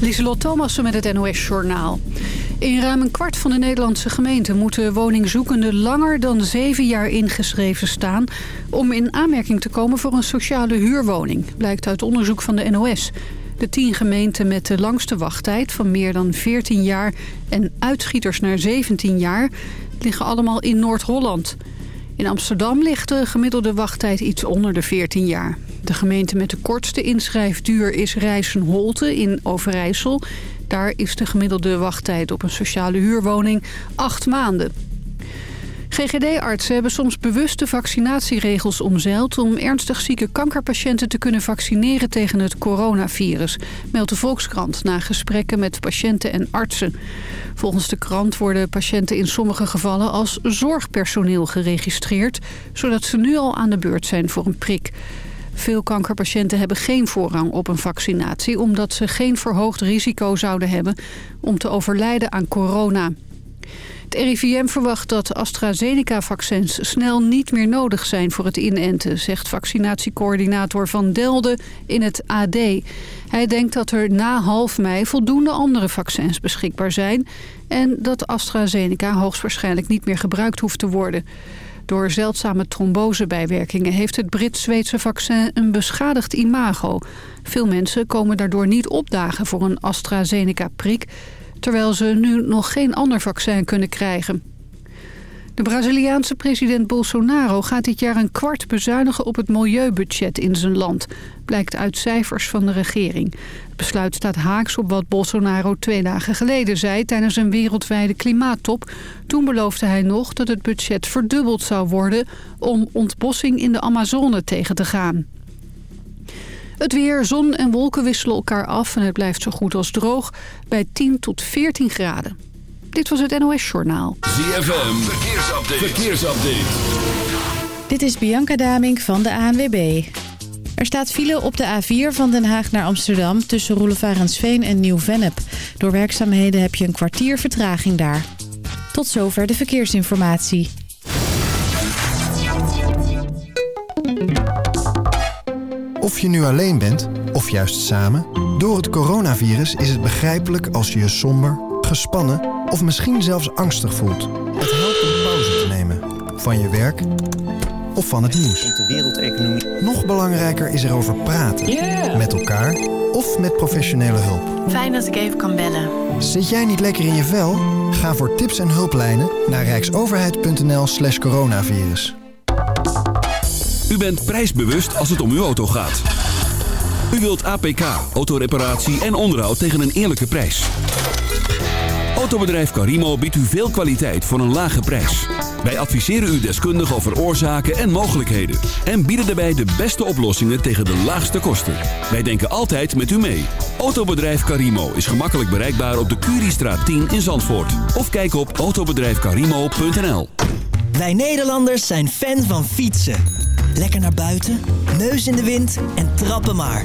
Lieselot Thomassen met het NOS-journaal. In ruim een kwart van de Nederlandse gemeenten moeten woningzoekenden langer dan zeven jaar ingeschreven staan... om in aanmerking te komen voor een sociale huurwoning, blijkt uit onderzoek van de NOS. De tien gemeenten met de langste wachttijd van meer dan 14 jaar en uitschieters naar 17 jaar liggen allemaal in Noord-Holland. In Amsterdam ligt de gemiddelde wachttijd iets onder de 14 jaar. De gemeente met de kortste inschrijfduur is Rijssenholte in Overijssel. Daar is de gemiddelde wachttijd op een sociale huurwoning acht maanden. GGD-artsen hebben soms bewust de vaccinatieregels omzeild... om ernstig zieke kankerpatiënten te kunnen vaccineren tegen het coronavirus... meldt de Volkskrant na gesprekken met patiënten en artsen. Volgens de krant worden patiënten in sommige gevallen als zorgpersoneel geregistreerd... zodat ze nu al aan de beurt zijn voor een prik. Veel kankerpatiënten hebben geen voorrang op een vaccinatie... omdat ze geen verhoogd risico zouden hebben om te overlijden aan corona. Het RIVM verwacht dat AstraZeneca-vaccins snel niet meer nodig zijn voor het inenten, zegt vaccinatiecoördinator Van Delden in het AD. Hij denkt dat er na half mei voldoende andere vaccins beschikbaar zijn en dat AstraZeneca hoogstwaarschijnlijk niet meer gebruikt hoeft te worden. Door zeldzame trombosebijwerkingen heeft het Brits-Zweedse vaccin een beschadigd imago. Veel mensen komen daardoor niet opdagen voor een AstraZeneca-prik terwijl ze nu nog geen ander vaccin kunnen krijgen. De Braziliaanse president Bolsonaro gaat dit jaar een kwart bezuinigen op het milieubudget in zijn land, blijkt uit cijfers van de regering. Het besluit staat haaks op wat Bolsonaro twee dagen geleden zei tijdens een wereldwijde klimaattop. Toen beloofde hij nog dat het budget verdubbeld zou worden om ontbossing in de Amazone tegen te gaan. Het weer, zon en wolken wisselen elkaar af en het blijft zo goed als droog bij 10 tot 14 graden. Dit was het NOS Journaal. ZFM, verkeersupdate. verkeersupdate. Dit is Bianca Damink van de ANWB. Er staat file op de A4 van Den Haag naar Amsterdam tussen Roelevarensveen en Nieuw-Vennep. Door werkzaamheden heb je een kwartier vertraging daar. Tot zover de verkeersinformatie. Of je nu alleen bent, of juist samen... door het coronavirus is het begrijpelijk als je je somber, gespannen... of misschien zelfs angstig voelt. Het helpt om pauze te nemen. Van je werk of van het nieuws. de wereldeconomie. Nog belangrijker is erover praten. Met elkaar of met professionele hulp. Fijn dat ik even kan bellen. Zit jij niet lekker in je vel? Ga voor tips en hulplijnen naar rijksoverheid.nl slash coronavirus. U bent prijsbewust als het om uw auto gaat. U wilt APK, autoreparatie en onderhoud tegen een eerlijke prijs. Autobedrijf Carimo biedt u veel kwaliteit voor een lage prijs. Wij adviseren u deskundig over oorzaken en mogelijkheden. En bieden daarbij de beste oplossingen tegen de laagste kosten. Wij denken altijd met u mee. Autobedrijf Carimo is gemakkelijk bereikbaar op de Curiestraat 10 in Zandvoort. Of kijk op autobedrijfcarimo.nl Wij Nederlanders zijn fan van fietsen. Lekker naar buiten, neus in de wind en trappen maar.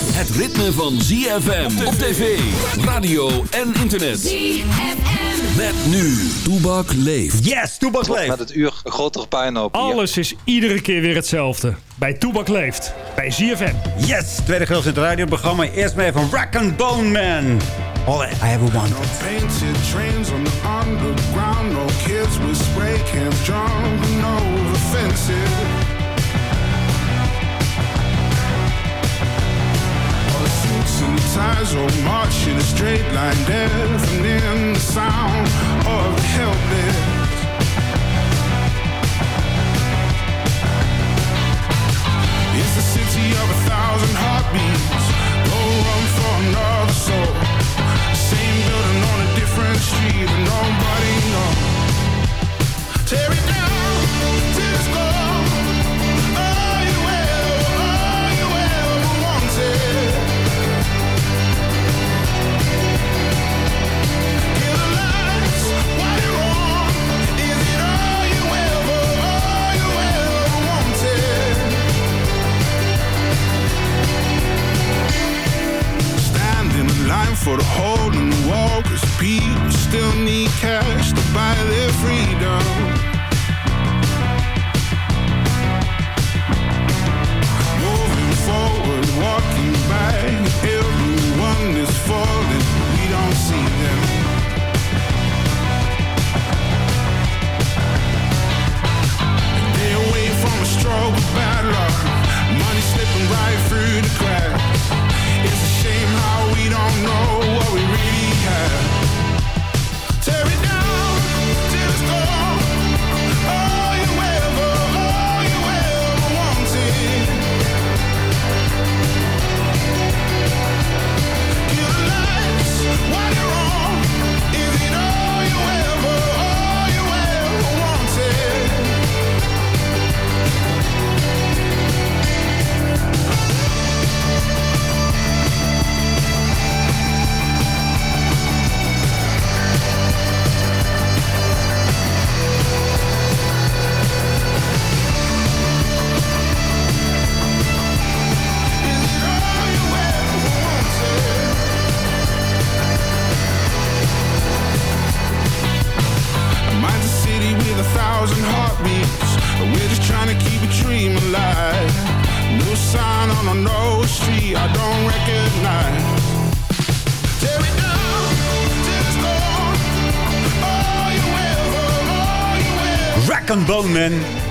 Het ritme van ZFM op tv, radio en internet. ZFM. Met nu, Toebak leeft. Yes, Toebak leeft. Met het uur een grotere puinhoop hier. Alles is iedere keer weer hetzelfde. Bij Toebak leeft. Bij ZFM. Yes, tweede gedeelte in het radioprogramma. Eerst mee van Rack and Bone Man. All I ever wanted. Painted trains on the underground. No kids with spray cans jumping over fences. Suits and ties all march in a straight line, deafening the sound of the helpless. It's the city of a thousand heartbeats. Go run for another soul. Same building on a different street, but nobody knows. Tear it down to for the hole in the wall, cause people still need cash to buy their freedom.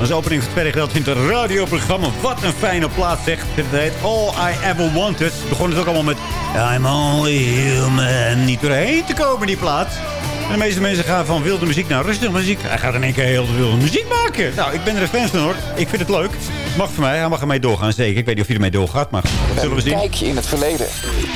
De opening van het tweede in het radioprogramma. Wat een fijne plaats zegt. Het heet All I Ever Wanted. Begon het ook allemaal met I'm only human. Niet doorheen te komen die plaats. En de meeste mensen gaan van wilde muziek naar rustige muziek. Hij gaat in één keer heel wilde muziek maken. Nou, ik ben er een fan van hoor. Ik vind het leuk. Het mag voor mij. Hij mag ermee doorgaan, zeker. Ik weet niet of hij ermee doorgaat, maar dat zullen we zien. Kijkje in het verleden.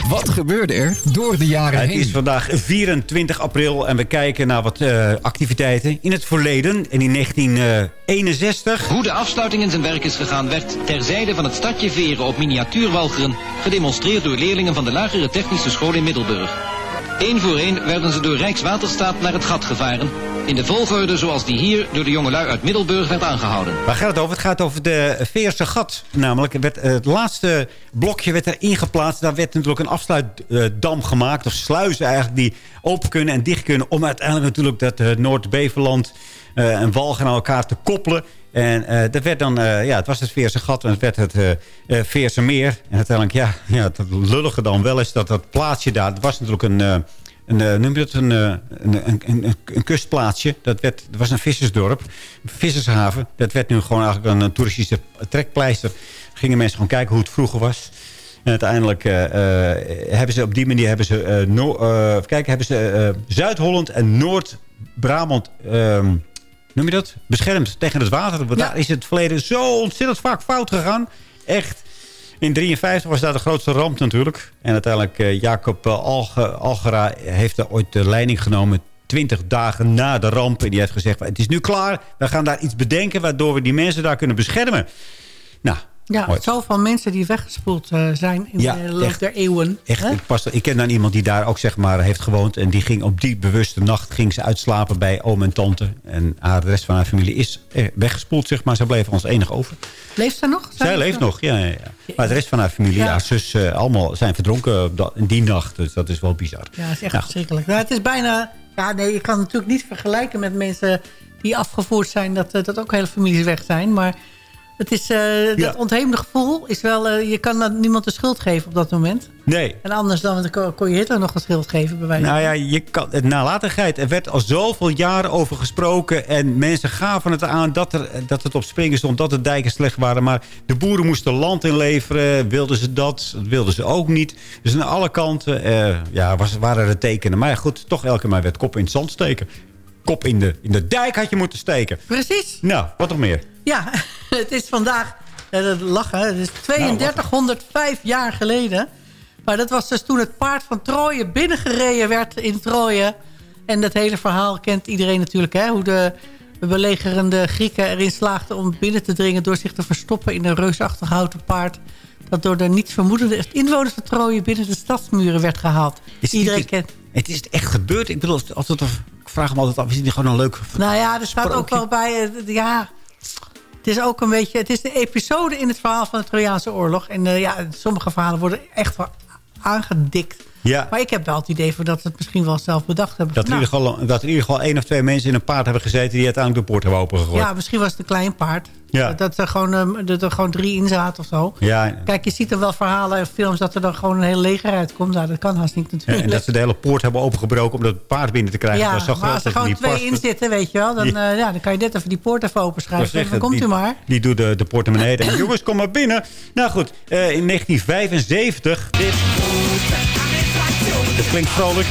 Wat gebeurde er door de jaren Het heen? is vandaag 24 april en we kijken naar wat eh, activiteiten in het verleden. En in 1961 Hoe de afsluiting in zijn werk is gegaan werd terzijde van het stadje Veren op miniatuurwalcheren gedemonstreerd door leerlingen van de lagere technische school in Middelburg. Eén voor één werden ze door Rijkswaterstaat naar het gat gevaren. In de volgorde zoals die hier door de jongelui uit Middelburg werd aangehouden. Waar gaat het over? Het gaat over de Veerse gat. Namelijk, eh, het laatste blokje werd erin geplaatst. Daar werd natuurlijk een afsluitdam gemaakt. Of sluizen eigenlijk die open kunnen en dicht kunnen. Om uiteindelijk natuurlijk dat eh, Noord-Beverland eh, en Walgen aan elkaar te koppelen. En eh, dat werd dan, ja, het was het Veerse gat en het werd het eh, Veerse meer. En uiteindelijk, ja, ja, het lullige dan wel is dat dat plaatsje daar... Dat was natuurlijk een... een, eh, noem je dat, een, eh, een, een, een, een kustplaatsje. Dat, werd, dat was een vissersdorp, een vissershaven. Dat werd nu gewoon eigenlijk een, toeristische trekpleister. Gingen mensen gewoon kijken hoe het vroeger was. En uiteindelijk eh, hebben ze op die manier hebben ze, no- kijken, hebben ze Zuid-Holland en Noord-Brabant... ehm, noem je dat? Beschermd tegen het water. Want daar is het verleden zo ontzettend vaak fout gegaan. Echt. In 53 was daar de grootste ramp natuurlijk. En uiteindelijk eh, Jacob eh, Alge, Algera heeft daar ooit de leiding genomen... 20 dagen na de ramp. En die heeft gezegd, het is nu klaar. We gaan daar iets bedenken... waardoor we die mensen daar kunnen beschermen. Nou, Ja, zoveel mensen die weggespoeld eh, zijn in Ja, de loop der eeuwen. Echt, hè? ik, pas, ik ken dan iemand die daar ook zeg maar heeft gewoond. En die ging op die bewuste nacht ging ze uitslapen bij oom en tante. En haar, de rest van haar familie is eh, weggespoeld, zeg maar. Ze bleef ons enig over. Leeft ze nog? Zij leeft nog, ja, ja, ja. Maar de rest van haar familie, Ja. haar zus, eh, allemaal zijn verdronken in die nacht. Dus dat is wel bizar. Ja, dat is echt Nou, verschrikkelijk. Nou, het is bijna... Ja, nee, je kan het natuurlijk niet vergelijken met mensen die afgevoerd zijn... dat, dat ook hele families weg zijn. Maar het is, Ja. dat ontheemde gevoel is wel... eh, je kan niemand de schuld geven op dat moment. Nee. En anders dan kon- je Hitler nog de schuld geven, bij wijze. Nou ja, je kan, het nalatigheid. Er werd al zoveel jaren over gesproken. En mensen gaven het aan dat, er, dat het op springen stond. Dat de dijken slecht waren. Maar de boeren moesten land inleveren. Wilden ze dat? Dat wilden ze ook niet. Dus aan alle kanten eh, ja, was, waren er tekenen. Maar ja, goed, toch elke keer werd kop in het zand steken. Kop in de, in de dijk had je moeten steken. Precies. Nou, wat nog meer? Ja, het is vandaag... eh, dat lachen, het is 3205 jaar geleden. Maar dat was dus toen het paard van Troje binnengereden werd in Troje. En dat hele verhaal kent iedereen natuurlijk. Hè? Hoe de belegerende Grieken erin slaagden om binnen te dringen... door zich te verstoppen in een reusachtig houten paard... dat door de niets vermoedende inwoners van Troje... binnen de stadsmuren werd gehaald. Is het iedereen kent... Het is echt gebeurd. Ik bedoel, altijd, ik vraag me altijd af. Is het niet gewoon een leuk... Nou ja, er staat ook wel bij... eh, ja, het is ook een beetje... Het is de episode in het verhaal van de Trojaanse oorlog. En eh, ja, sommige verhalen worden echt wel aangedikt. Ja. Maar ik heb wel het idee van dat ze het misschien wel zelf bedacht hebben. Dat in ieder geval, dat er in ieder geval één of twee mensen in een paard hebben gezeten... die uiteindelijk de poort hebben opengegooid. ja, misschien was het een klein paard. Ja. Dat, er gewoon, ehm, dat er gewoon drie in zaten of zo. Ja, Kijk, je ziet er wel verhalen en films dat er dan gewoon een hele leger uitkomt. Nou, dat kan haast niet en natuurlijk. dat ze de hele poort hebben opengebroken... om dat paard binnen te krijgen. ja, dat was zo maar groot als er gewoon twee in zitten, weet je wel... Dan, Ja. eh, ja, dan kan je net even die poort even openschrijven. Dan komt die, u maar. Die doet de, de portemonnee. En jongens, kom maar binnen. Nou goed, eh, in 1975... Dit, dit klinkt vrolijk.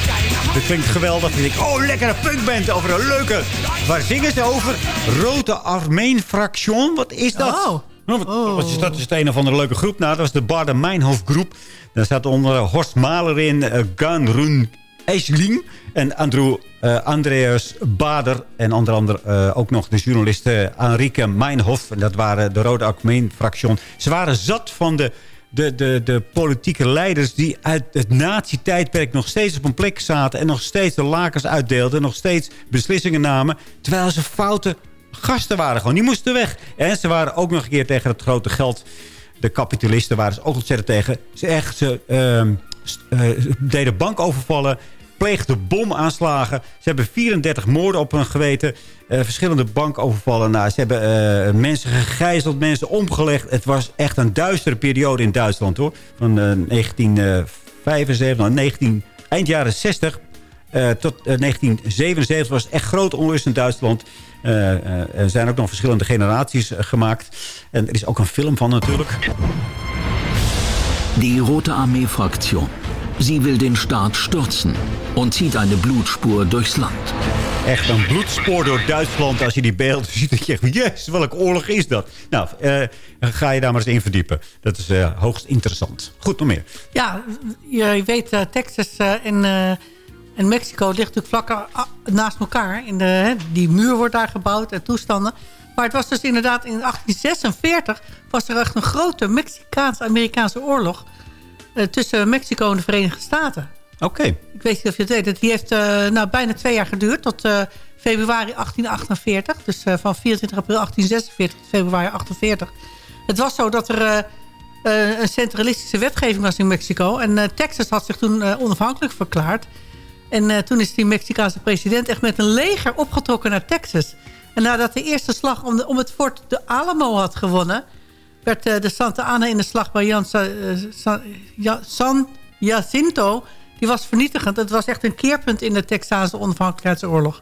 Dit klinkt geweldig. Ik denk, oh, lekkere punkband over een leuke... Waar zingen ze over? Rode Armeen Fraction. Wat is dat? Oh. Nou, wat, wat is dat? Is het een of andere leuke groep? Nou, dat was de Baden Meinhof groep. Daar staat onder eh, Horst Mahler in, uh, Gunrun Eisling en Andrew, eh, Andreas Bader. En onder andere eh, ook nog de journaliste Enrique Meinhof. En dat waren de Rode Armeen-fractie. Ze waren zat van de, de, de, de politieke leiders... die uit het nazi-tijdperk nog steeds op een plek zaten... en nog steeds de lakens uitdeelden... nog steeds beslissingen namen... terwijl ze foute gasten waren gewoon. Die moesten weg. En ze waren ook nog een keer tegen het grote geld... De kapitalisten waren ze ook ontzettend tegen. Ze, echt, ze eh, deden bankovervallen, pleegden bomaanslagen. Ze hebben 34 moorden op hun geweten. eh, verschillende bankovervallen. Nou, ze hebben eh, mensen gegijzeld, mensen omgelegd. Het was echt een duistere periode in Duitsland, hoor. Van eh, 1975 naar 19, eind jaren 60 eh, tot eh, 1977 was het echt grote onrust in Duitsland. Er zijn ook nog verschillende generaties gemaakt. En er is ook een film van natuurlijk. Die Rote Armee-Fraktion. Sie will den Staat stürzen und zieht eine Blutspur durchs Land. Echt een bloedspoor door Duitsland. Als je die beelden ziet, dat je echt... Jezus, welke oorlog is dat? Nou, eh, ga je daar maar eens in verdiepen. Dat is eh, hoogst interessant. Goed, nog meer. Ja, je weet, eh, Texas eh, en, eh, en Mexico ligt natuurlijk vlak ah, naast elkaar. In de, hè, die muur wordt daar gebouwd en toestanden. Maar het was dus inderdaad in 1846... was er echt een grote Mexicaans-Amerikaanse oorlog... eh, tussen Mexico en de Verenigde Staten. Oké. Ik weet niet of je het weet. Die heeft eh, nou, bijna twee jaar geduurd. Tot eh, februari 1848. Dus van 24 april 1846 tot februari 1848. Het was zo dat er een centralistische wetgeving was in Mexico. En Texas had zich toen onafhankelijk verklaard. En toen is die Mexicaanse president echt met een leger opgetrokken naar Texas. En nadat de eerste slag om, de, om het fort de Alamo had gewonnen... werd eh, de Santa Ana in de slag bij Jan Sa- eh, San Jacinto... die was vernietigend. Het was echt een keerpunt in de Texaanse onafhankelijkheidsoorlog.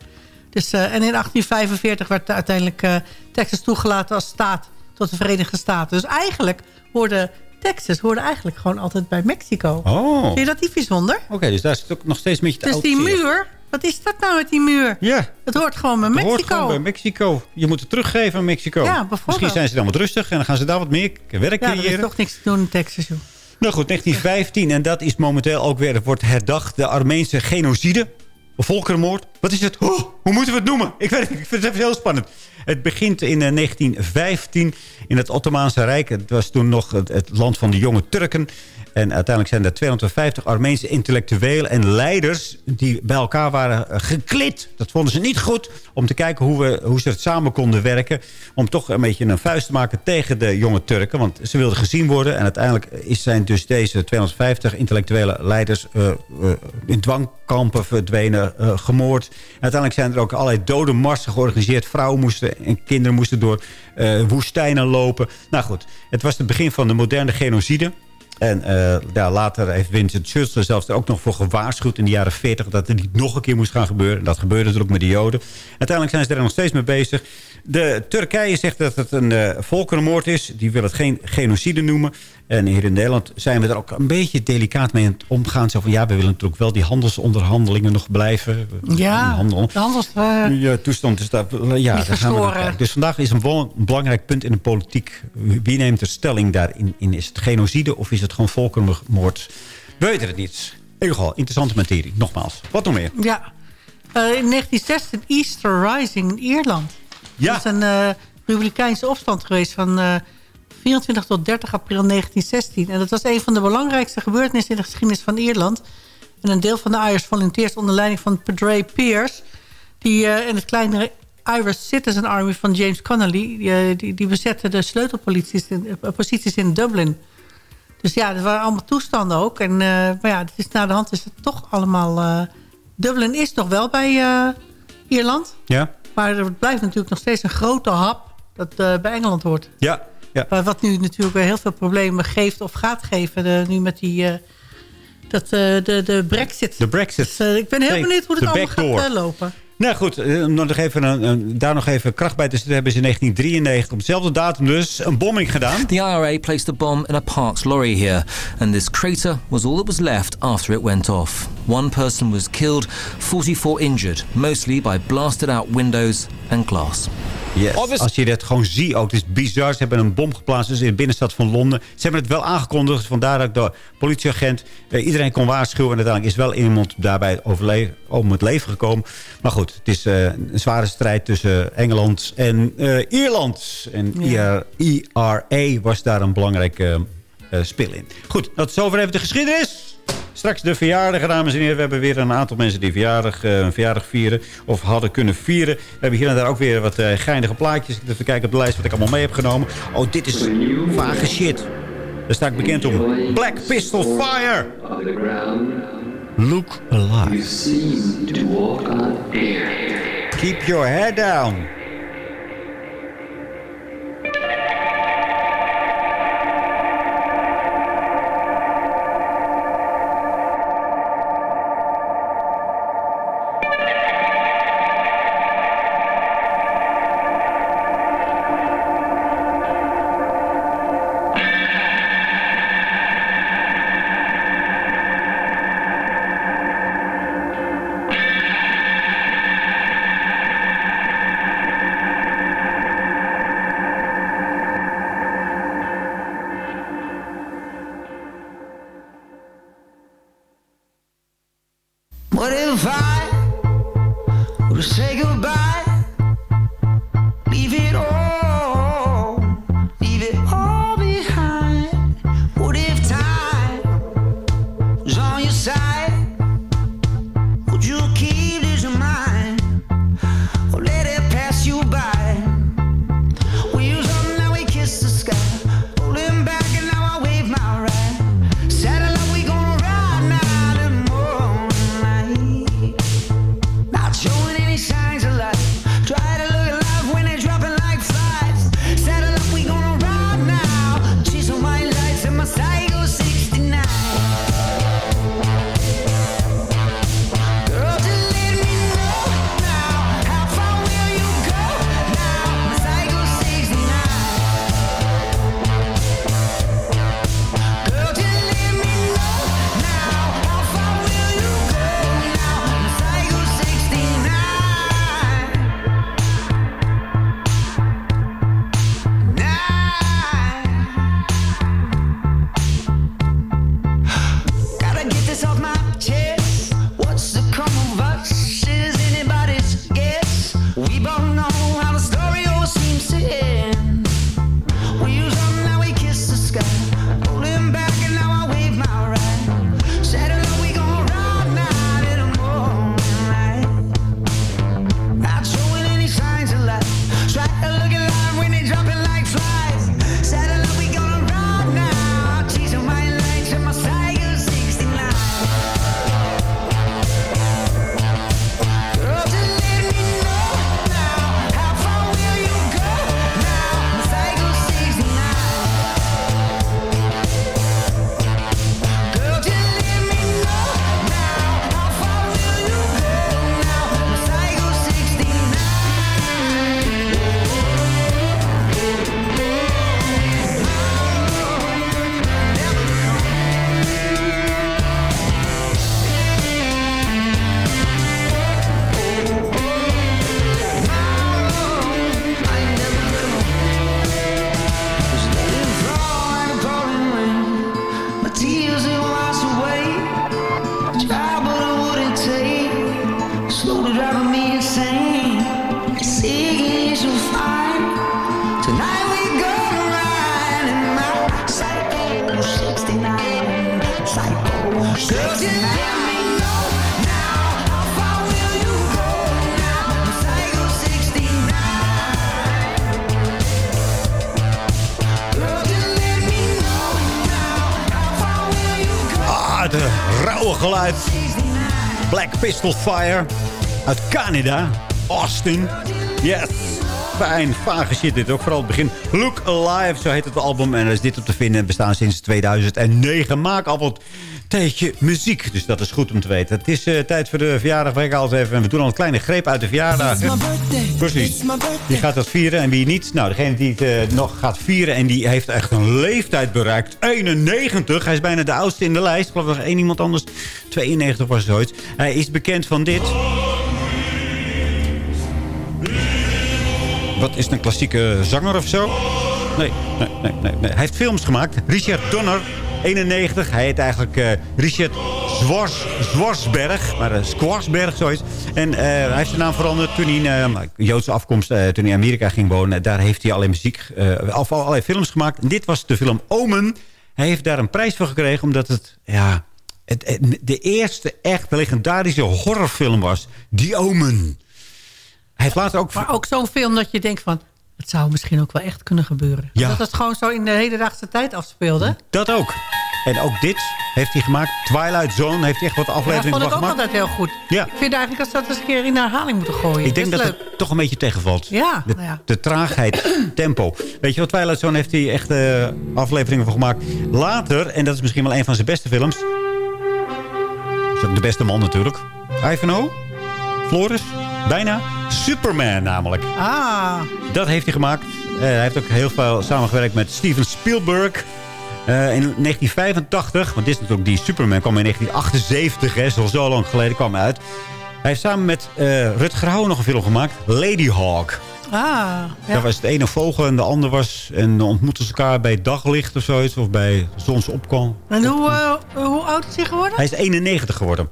Dus, eh, en in 1845 werd uiteindelijk Texas toegelaten als staat... tot de Verenigde Staten. Dus eigenlijk hoorde Texas hoorde eigenlijk gewoon altijd bij Mexico. Oh. Vind je dat niet bijzonder? Oké, dus daar zit ook nog steeds een beetje te Dus die muur, wat is dat nou met die muur? Ja. Het hoort gewoon bij Het hoort Mexico. gewoon bij Mexico. Je moet het teruggeven aan Mexico. Ja, bijvoorbeeld. Misschien zijn ze dan wat rustig en dan gaan ze daar wat meer werk ja, er is creëren. toch niks te doen in Texas, joh. Nou goed, 1915. En dat is momenteel ook weer, het wordt herdacht. De Armeense genocide. Of volkerenmoord. Wat is het? Oh, hoe moeten we het noemen? Ik weet. Ik vind het even heel spannend. Het begint in eh, 1915 in het Ottomaanse Rijk. Het was toen nog het, het land van de jonge Turken. En uiteindelijk zijn er 250 Armeense intellectuelen en leiders... die bij elkaar waren geklit. Dat vonden ze niet goed. Om te kijken hoe, we, hoe ze het samen konden werken. Om toch een beetje een vuist te maken tegen de jonge Turken. Want ze wilden gezien worden. En uiteindelijk zijn dus deze 250 intellectuele leiders... eh, eh, in dwangkampen verdwenen, eh, gemoord. En uiteindelijk zijn er ook allerlei dodenmarsen georganiseerd. Vrouwen moesten en kinderen moesten door woestijnen lopen. Nou goed, het was het begin van de moderne genocide. En ja, later heeft Winston Churchill zelfs er ook nog voor gewaarschuwd in de jaren 40... dat het niet nog een keer moest gaan gebeuren. En dat gebeurde natuurlijk met de Joden. Uiteindelijk zijn ze er nog steeds mee bezig. De Turkije zegt dat het een eh, volkerenmoord is. Die wil het geen genocide noemen. En hier in Nederland zijn we er ook een beetje delicaat mee aan het omgaan. Zo van, ja, we willen natuurlijk wel die handelsonderhandelingen nog blijven. Ja, Handel. de handels... eh, Ja, toestand is daar. Ja, daar gaan we. Dus vandaag is een, belangrijk punt in de politiek. Wie neemt er stelling daarin? In? Is het genocide of is het gewoon volkerenmoord? We weten het niet. In ieder geval, interessante materie. Nogmaals. Wat nog meer? ja. Eh, in 1916 Easter Rising in Ierland. Ja. Dat is een eh, republikeinse opstand geweest van eh, 24 tot 30 april 1916. En dat was een van de belangrijkste gebeurtenissen in de geschiedenis van Ierland. En een deel van de Irish Volunteers onder leiding van Padre Pierce... Die, eh, en het kleine Irish Citizen Army van James Connolly... die, eh, die, die bezetten de sleutelposities in, eh, posities in Dublin. Dus ja, dat waren allemaal toestanden ook. En, maar ja, het is, na de hand is het toch allemaal... Dublin is toch wel bij Ierland. Ja? Maar het blijft natuurlijk nog steeds een grote hap... dat bij Engeland hoort. Ja. Ja. Maar wat nu natuurlijk weer heel veel problemen geeft of gaat geven... eh, nu met die... eh, dat, eh, de, de brexit. De brexit. Dus, ik ben heel Nee, benieuwd hoe het allemaal backdoor. gaat lopen. Nou goed, eh, om nog even een, een- daar nog even kracht bij te zetten... hebben ze in 1993 op dezelfde datum dus een bombing gedaan. The IRA placed a bomb in a parked lorry here, and this crater was all that was left after it went off. One person was killed, 44 injured, mostly by blasted out windows and glass. Yes. Als je dat gewoon ziet ook, het is bizar. Ze hebben een bom geplaatst dus in de binnenstad van Londen. Ze hebben het wel aangekondigd, vandaar dat de politieagent eh, iedereen kon waarschuwen. En uiteindelijk is wel iemand daarbij overle- om het leven gekomen. Maar goed, het is eh, een zware strijd tussen Engeland en eh, Ierland. En Ja. IRA was daar een belangrijke eh, spil in. Goed, tot zover even de geschiedenis. Straks de verjaardag, dames en heren. We hebben weer een aantal mensen die verjaardag, een verjaardag vieren. Of hadden kunnen vieren. We hebben hier en daar ook weer wat geinige plaatjes. Ik Even kijken op de lijst wat ik allemaal mee heb genomen. Oh, dit is vage shit. Daar sta ik bekend om. Black Pistol Fire. Look alive. Keep your head down. Fire. Uit Canada. Austin. Yes. Fijn, vage shit dit ook. Vooral het begin. Look Alive, zo heet het album. En er is dit op te vinden. We staan sinds 2009. Maak wat tijdje muziek. Dus dat is goed om te weten. Het is eh, tijd voor de verjaardag. even. En we doen al een kleine greep uit de verjaardag. Precies. Wie gaat dat vieren en wie niet? Nou, degene die het eh, nog gaat vieren en die heeft echt een leeftijd bereikt. 91. Hij is bijna de oudste in de lijst. Ik geloof nog één iemand anders. 92 was zoiets. Hij is bekend van dit. Wat is het, een klassieke zanger of zo? Nee, nee, nee, nee, nee. Hij heeft films gemaakt. Richard Donner, 91. Hij heet eigenlijk eh, Richard Zwars, Zwarsberg. Maar uh, Squarsberg, zoiets. En eh, hij heeft zijn naam veranderd toen hij Joodse afkomst... toen hij in Amerika ging wonen. Daar heeft hij alleen muziek... of allerlei films gemaakt. Dit was de film Omen. Hij heeft daar een prijs voor gekregen... omdat het... ja, het, het- de eerste echt legendarische horrorfilm was. The Omen. Hij heeft later ook... Maar ook zo'n film dat je denkt van... het zou misschien ook wel echt kunnen gebeuren. Ja. Dat het gewoon zo in de hedendaagse tijd afspeelde. Dat ook. En ook dit heeft hij gemaakt. Twilight Zone heeft hij echt wat Dat afleveringen vond ik ook gemaakt. altijd heel goed. Ja. Ik vind eigenlijk dat ze dat eens een keer in de herhaling moeten gooien. Ik denk dat het toch een beetje tegenvalt. Ja, De, nou ja. de traagheid, tempo. Weet je wat, Twilight Zone heeft hij echt eh, afleveringen van gemaakt. Later, en dat is misschien wel een van zijn beste films. Is ook de beste man natuurlijk. Ivanhoe? Floris? Bijna. Superman namelijk. Ah, Dat heeft hij gemaakt. Eh, hij heeft ook heel veel samengewerkt met Steven Spielberg. Eh, in 1985, want dit is natuurlijk die Superman kwam in 1978, hè, al zo lang geleden, kwam hij uit. Hij heeft samen met eh Rutger Hauer nog een film gemaakt, Lady Hawk. ah. Ja. Daar was het ene vogel en de ander was... en dan ontmoetten ze elkaar bij daglicht of zoiets, of bij zonsopkom. En hoe, hoe oud is hij geworden? Hij is 91 geworden.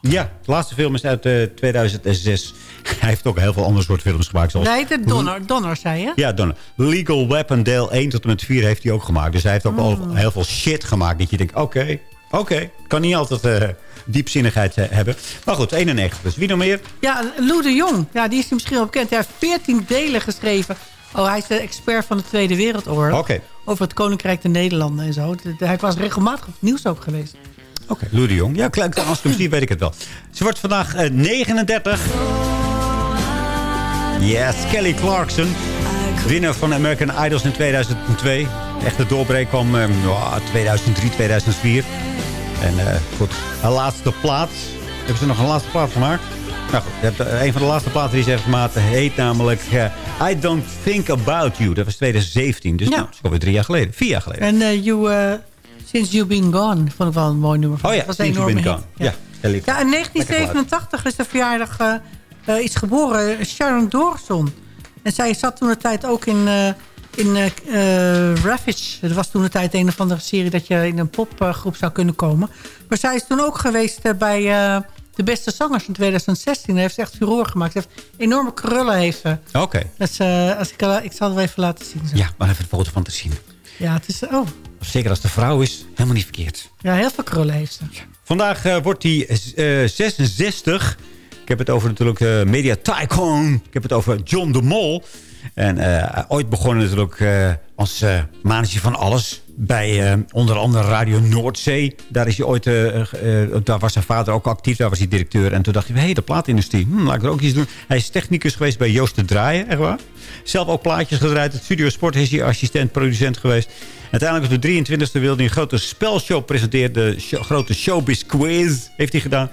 Ja, de laatste film is uit eh, 2006. Hij heeft ook heel veel andere soort films gemaakt. Zoals Nee, de Donner, Donner zei je? Ja, dan Legal Weapon deel 1 tot en met 4 heeft hij ook gemaakt. Dus hij heeft ook al Mm. heel veel shit gemaakt. Dat je denkt, oké, oké. Kan niet altijd eh, diepzinnigheid eh, hebben. Maar goed, 91. Dus wie nog meer? Ja, Lou de Jong. Ja, die is misschien wel bekend. Hij heeft 14 delen geschreven. Oh, hij is de expert van de Tweede Wereldoorlog. Oké. Over het Koninkrijk der Nederlanden en zo. Hij was regelmatig op het nieuws ook geweest. Oké, Lou de Jong. Ja, klein- als ik hem zie, weet ik het wel. Ze wordt vandaag eh, 39. Yes, Kelly Clarkson. Winnaar van American Idols in 2002. De echte doorbreek kwam eh, ja, 2003, 2004. En eh, goed, haar laatste plaat. Hebben ze nog een laatste plaat gemaakt? Nou goed, eh, een van de laatste platen die ze heeft gemaakt heet namelijk eh, I Don't Think About You. Dat was 2017, dus Ja. nou, dat is alweer drie jaar geleden. Vier jaar geleden. En eh, you, eh, Since You've Been Gone vond ik wel een mooi nummer. van. Oh ja, was Since You've Been hit. Gone. Ja, Kelly Ja, in Lekker geluid. 1987 is de verjaardag eh, eh, is geboren Sharon Dawson. En zij zat toen de tijd ook in, eh in eh eh, Ravage. Dat was toen de tijd een of andere serie dat je in een popgroep zou kunnen komen. Maar zij is toen ook geweest eh, bij eh, de beste zangers in 2016. Daar heeft ze echt furore gemaakt. Ze heeft enorme krullen. Heeft. Oké. Eh, als ik, eh, ik zal het wel even laten zien. zo. Ja, maar even een foto van te zien. Ja, het is, oh, Zeker als de vrouw is, helemaal niet verkeerd. ja, heel veel krullen heeft ze. Vandaag eh, wordt hij eh, 66. Ik heb het over natuurlijk eh, Media Tycoon. Ik heb het over John de Mol. En eh, ooit begonnen natuurlijk eh, als eh manager van alles. Bij eh, onder andere Radio Noordzee. Daar, is hij ooit, eh, eh, daar was zijn vader ook actief. Daar was hij directeur. En toen dacht hij, hé, hey, de plaatindustrie. Hm, laat ik er ook iets doen. Hij is technicus geweest bij Joost de Draaien. Echt waar. Zelf ook plaatjes gedraaid. Het Studio Sport is hij assistent, producent geweest. Uiteindelijk op de 23e wilde hij een grote spelshow presenteren. De grote Showbiz Quiz heeft hij gedaan.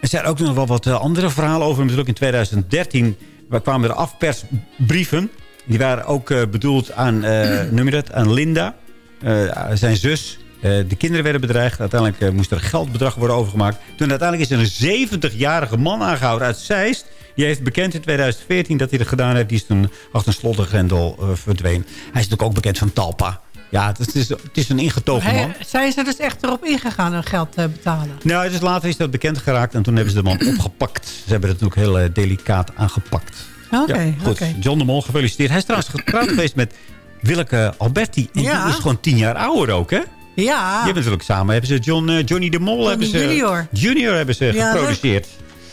Er zijn ook nog wel wat eh, andere verhalen over. hem. Natuurlijk in 2013 waar kwamen er afpersbrieven. Die waren ook eh, bedoeld aan, eh noem dat, aan Linda, eh, zijn zus. De kinderen werden bedreigd. Uiteindelijk moest er een geldbedrag worden overgemaakt. Toen uiteindelijk is er een 70-jarige man aangehouden uit Zeist. Die heeft bekend in 2014 dat hij dat gedaan heeft. Die is toen achter een slottengrendel eh verdwenen. Hij is natuurlijk ook bekend van Talpa. Ja, het is, het is een ingetogen man. Zijn ze dus echt erop ingegaan om geld te betalen? Nou, dus later is dat bekend geraakt en toen hebben ze de man opgepakt. Ze hebben het natuurlijk heel eh, delicaat aangepakt. Oké, Ja, goed. John de Mol, gefeliciteerd. Hij is trouwens getrouwd geweest met Willeke Alberti. En Ja. die is gewoon tien jaar ouder ook, hè? Die Ja, hebben natuurlijk samen, hebben ze John, eh, Johnny de Mol hebben ze, Junior. Junior hebben ze Ja, geproduceerd.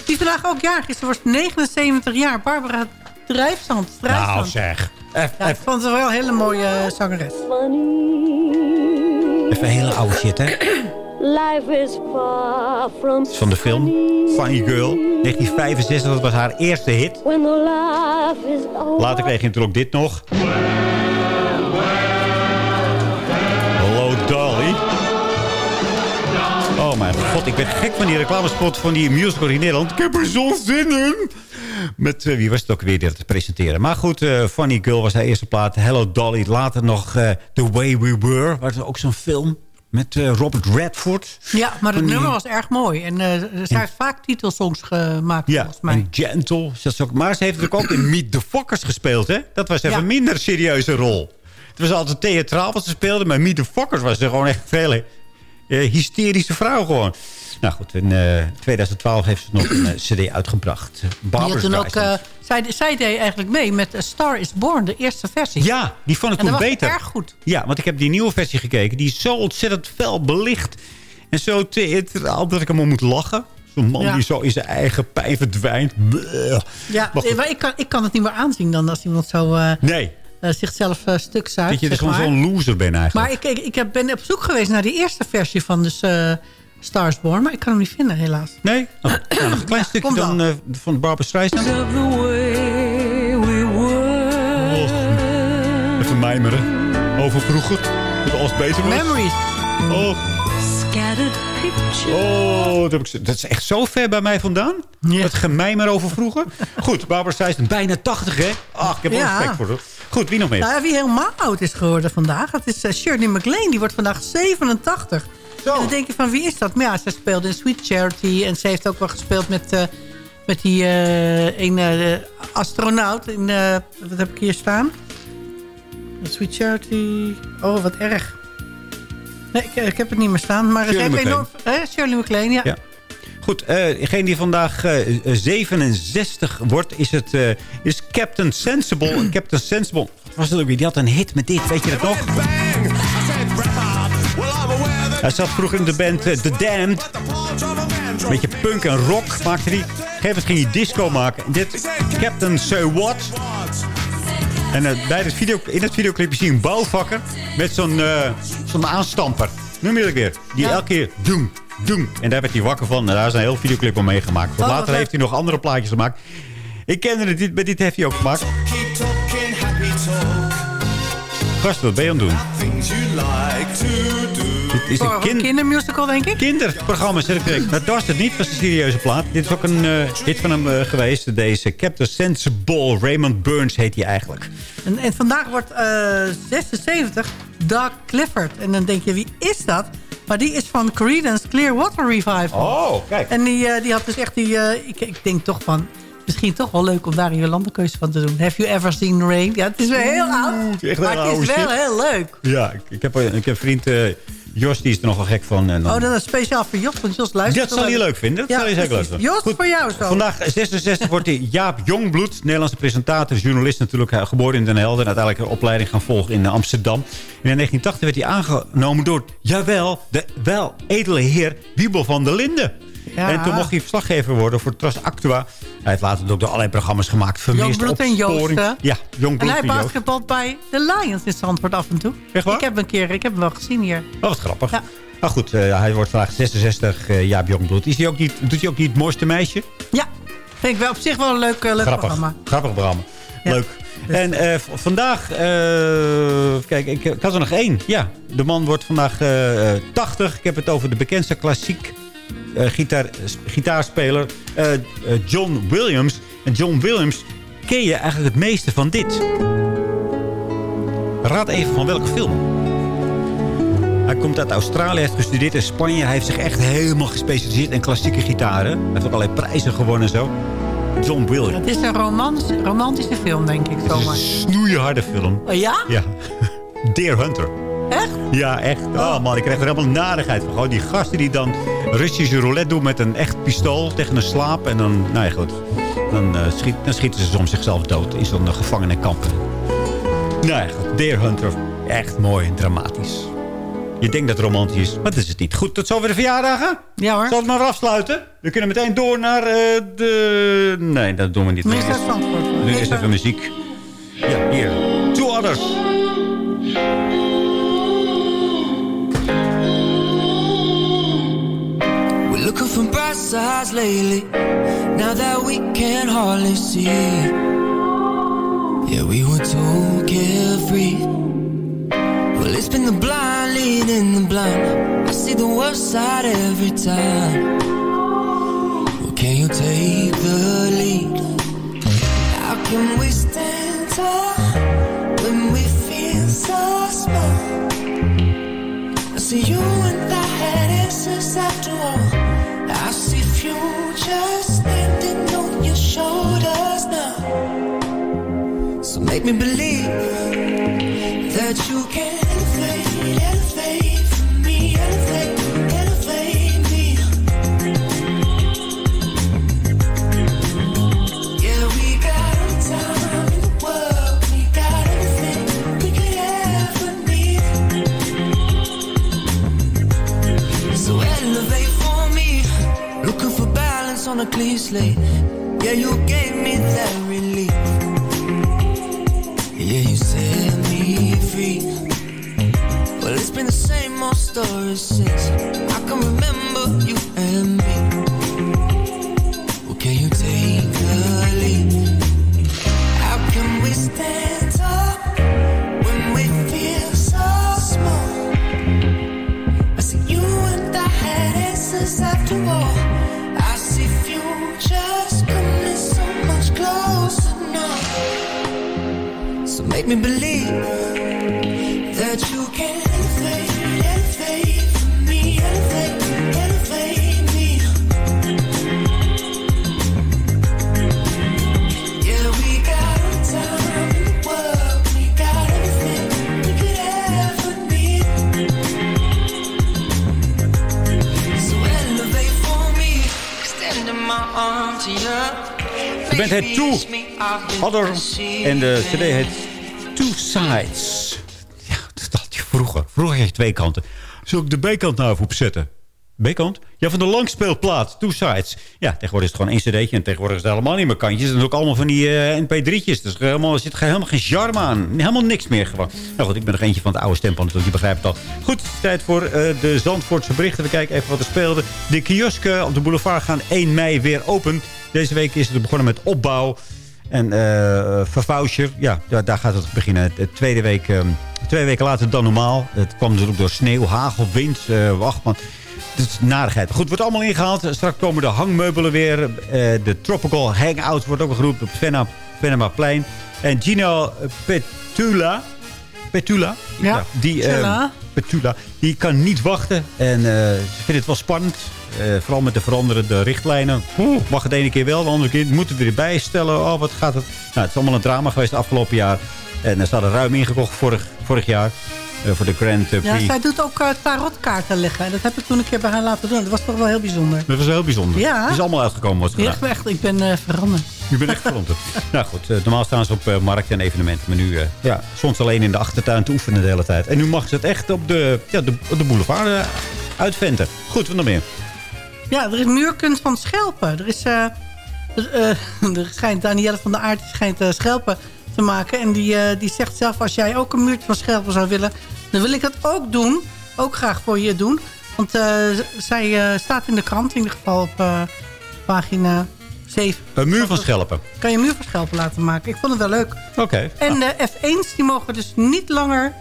die vandaag ook jarig is. Ze wordt 79 jaar. Barbara Drijfzand. Drijfzand. Nou zeg. Ja, ik vond ze wel een hele mooie eh, zangeres. even hele oude shit, hè? Life is far from van de film Funny Girl. 1965, dat was haar eerste hit. when the life is over. Later kreeg je natuurlijk dit nog. Hallo Dolly. Oh mijn god, ik ben gek van die reclamespot van die musical in Nederland. Ik heb er zo'n zin in. Met, eh, wie was het ook weer die dat te presenteren. Maar goed, eh, Funny Girl was haar eerste plaat. Hello Dolly. Later nog eh, The Way We Were. Was ook zo'n film. Met Robert Redford. Ja, maar het nummer was erg mooi. En zij heeft vaak titelsongs gemaakt, Ja, volgens mij. en Gentle. Ook, maar ze heeft natuurlijk ook in Meet the Fockers gespeeld, hè? Dat was even Ja. een minder serieuze rol. Het was altijd theatraal wat ze speelden. Maar Meet the Fockers was er gewoon echt eh, hysterische vrouw gewoon. Nou goed, in eh, 2012 heeft ze nog een eh, cd uitgebracht. Die Barbara had toen ook, eh, zij, zij deed eigenlijk mee met A Star is Born, de eerste versie. Ja, die vond ik en toen dat was beter. erg goed. Ja, want ik heb die nieuwe versie gekeken. Die is zo ontzettend fel belicht. En zo theatraal dat ik hem om moet lachen. Zo'n man Ja. die zo in zijn eigen pijn verdwijnt. Bleh. Ja, Maar ik kan, ik kan het niet meer aanzien dan als iemand zo eh, Nee, eh, zichzelf eh, stuk zuigt. dat je dus gewoon zo'n loser bent eigenlijk. Maar ik, ik, ben op zoek geweest naar die eerste versie van dus, eh Stars Born. Maar ik kan hem niet vinden, helaas. Nee? Oh, nou, nog een klein stukje dan. dan, eh, van Barbara Streisand. Oh, even mijmeren. Over vroeger. Dat alles beter was. Memories. Oh, oh dat, heb ik, dat is echt zo ver bij mij vandaan. Het gemijmer over vroeger. Goed, Barbara Streisand, bijna 80 hè? Ach, ik heb wel Ja. respect voor haar. Goed, wie nog meer? Nou, ja, wie helemaal oud is geworden vandaag, dat is eh, Shirley MacLaine. Die wordt vandaag 87. En dan denk je van, wie is dat? Maar ja, ze speelde in Sweet Charity. En ze heeft ook wel gespeeld met, eh, met die eh een eh, astronaut. In, eh, wat heb ik hier staan? Sweet Charity. Oh, wat erg. Nee, ik, ik heb het niet meer staan. Maar Shirley MacLaine. enorm... Hè? Shirley MacLaine, ja. Ja. Goed, eh degene die vandaag eh, eh, 67 wordt, is, het, eh, is Captain Sensible. Captain Sensible, wat was het ook weer? Die had een hit met dit, weet je dat nog? Hij zat vroeger in de band eh, The Damned. Een beetje punk en rock maakte hij. Moment ging hij disco maken. En dit, Captain Say What. En eh, bij het video, in het videoclip zie je een bouwvakker met zo'n eh, zo'n aanstamper. Noem je dat weer? Die elke keer doen, doen. En daar werd hij wakker van. En daar is een heel videoclip om meegemaakt. Oh, Later heeft hij nog andere plaatjes gemaakt. Ik kende het maar dit heeft hij ook gemaakt. Gast, wat ben je aan het doen? Dit is een een kind kindermusical, denk ik. kinderprogramma. Zeg ik. Maar dat was het niet. was een serieuze plaat. Dit is ook een eh, hit van hem eh, geweest. Deze Captain Sensible. Raymond Burns heet hij eigenlijk. En, en vandaag wordt eh 76 Doug Clifford. En dan denk je, wie is dat? Maar die is van Creedence Clearwater Revival. Oh, kijk. En die, eh, die had dus echt die... eh, ik, ik denk toch van... Misschien toch wel leuk om daar een landenkeuze van te doen. Have you ever seen rain? Ja, het is wel heel oud. echt maar het is oud, wel heel leuk. Ja, ik, heb, een- ik heb een vriend, eh, Jos, die is er nogal gek van. En dan- Oh, dat is speciaal voor Jos. Want Jos luistert. dat zal je leuk vinden. Dat Ja, zal je zeker leuk vinden. Jos, voor jou zo. Vandaag 66 wordt hij Jaap Jongbloed. Nederlandse presentator, journalist natuurlijk. eh, Geboren in Den Helder. En uiteindelijk een opleiding gaan volgen in eh, Amsterdam. En in 1980 werd hij aangenomen door, jawel, de wel edele heer Wiebel van der Linden. Ja. En toen mocht hij verslaggever worden voor Tras Actua. Hij heeft later ook door allerlei programma's gemaakt. Vermist, Jongbloed en Joost, opsporing. hè? Ja, En Jongbloed hij en Joost. basketbalt bij de Lions in Zandvoort af en toe. Echt waar? Ik heb, een keer, ik heb hem wel gezien hier. Oh, wat grappig. Ja. Maar goed, eh, hij wordt vandaag 66, eh Jaap Jongbloed. Is hij ook niet, doet hij ook niet het mooiste meisje? Ja, vind ik wel op zich wel een leuk, eh, leuk Grappig. programma. Grappig programma. Ja. Leuk. En eh, v- vandaag, kijk, ik, ik had er nog één. Ja, de man wordt vandaag eh, eh, 80. Ik heb het over de bekendste klassiek gitaar, s- gitaarspeler eh, eh, John Williams. En John Williams ken je eigenlijk het meeste van dit. Raad even van welke film. Hij komt uit Australië, heeft gestudeerd in Spanje. Hij heeft zich echt helemaal gespecialiseerd in klassieke gitaren. Hij heeft ook allerlei prijzen gewonnen en zo. John Williams. Het is een romans, romantische film, denk ik zomaar. Een snoeiharde film. Oh ja? Ja. Deer Hunter. Echt? Ja, echt. Oh man, ik krijg er helemaal narigheid van. Gewoon die gasten die dan Russische roulette doen met een echt pistool tegen een slaap. En dan, nou ja goed. Dan, eh, schiet, dan schieten ze soms zichzelf dood in zo'n uh, gevangenenkamp. Nou ja goed, Deer Hunter. Echt mooi en dramatisch. Je denkt dat het romantisch is, maar dat is het niet. Goed, tot zover de verjaardagen. Ja hoor. Zal het maar afsluiten? We kunnen meteen door naar eh, de... Nee, dat doen we niet. Meest uit Zandvoort. Nu is even muziek. Ja, hier. Two Others. Looking from bright sides lately. Now that we can hardly see. Yeah, we were too carefree. Well, it's been the blind leading the blind. I see the worst side every time. Well, can you take the lead? How can we stand tall when we feel so small? I see you and I had answers after all. Future standing on your shoulders now. So make me believe that you can on a clean slate. Yeah, you gave me that relief. Yeah, you set me free. Well, it's been the same old story make me believe that you can elevate, elevate me, elevate, elevate me. Yeah, we got the time in the world. We got everything we could ever need. So elevate for me, extending my arm to you. De band heet Two Other en de cd heet Two Sides. Ja, dat had je vroeger. Vroeger had je twee kanten. Zal ik de B-kant nou even opzetten? B-kant? Ja, van de langspeelplaat. Two Sides. Ja, tegenwoordig is het gewoon één cd'tje. En tegenwoordig is het helemaal niet meer kantjes. Zijn ook allemaal van die eh, mp3'tjes. Dus helemaal, er zit helemaal geen charme aan. Helemaal niks meer gewoon. Nou goed, ik ben nog eentje van het oude stempel natuurlijk. Je begrijpt al. Goed, tijd voor eh, de Zandvoortse berichten. We kijken even wat er speelde. De kiosken op de boulevard gaan 1 mei weer open. Deze week is het begonnen met opbouw. En uh, vervoucher, ja, daar, daar gaat het beginnen. De tweede week, um, twee weken later dan normaal. Het kwam natuurlijk door sneeuw, hagel, wind. Uh, wacht, man. Het is narigheid. Goed, wordt allemaal ingehaald. Straks komen de hangmeubelen weer. Uh, de Tropical Hangout wordt ook geroepen op het Vennemaplein. En Gino Petula... Petula? Ja, die, uh, Petula. Die kan niet wachten. En ze vindt het wel spannend. Uh, vooral met de veranderende richtlijnen. Oeh, mag het de ene keer wel, de andere keer moeten we erbij stellen. Oh, wat gaat het? Nou, het is allemaal een drama geweest het afgelopen jaar. En er staat er ruim ingekocht vorig, vorig jaar. Uh, voor de Grand Prix. Ja, zij doet ook uh, tarotkaarten leggen. Dat heb ik toen een keer bij haar laten doen. Dat was toch wel heel bijzonder. Dat was heel bijzonder. Ja. Het is allemaal uitgekomen wat gedaan. Echt, echt, ik ben veranderd. Je bent echt veranderd. nou goed, normaal staan ze op markten en evenementen. Maar nu, ja, soms alleen in de achtertuin te oefenen de hele tijd. En nu mag ze het echt op de, ja, de, de boulevard uitventen. Goed, wat nog meer? Ja, er is muurkunst van schelpen. Er is, uh, er, uh, er schijnt Danielle van der Aert schijnt uh, schelpen te maken. En die, die zegt zelf, als jij ook een muurtje van schelpen zou willen... dan wil ik dat ook doen. Ook graag voor je doen. Want zij staat in de krant, in ieder geval op pagina 7. Een muur van schelpen? Kan je een muur van schelpen laten maken. Ik vond het wel leuk. Oké. Okay. En de F1's die mogen dus niet langer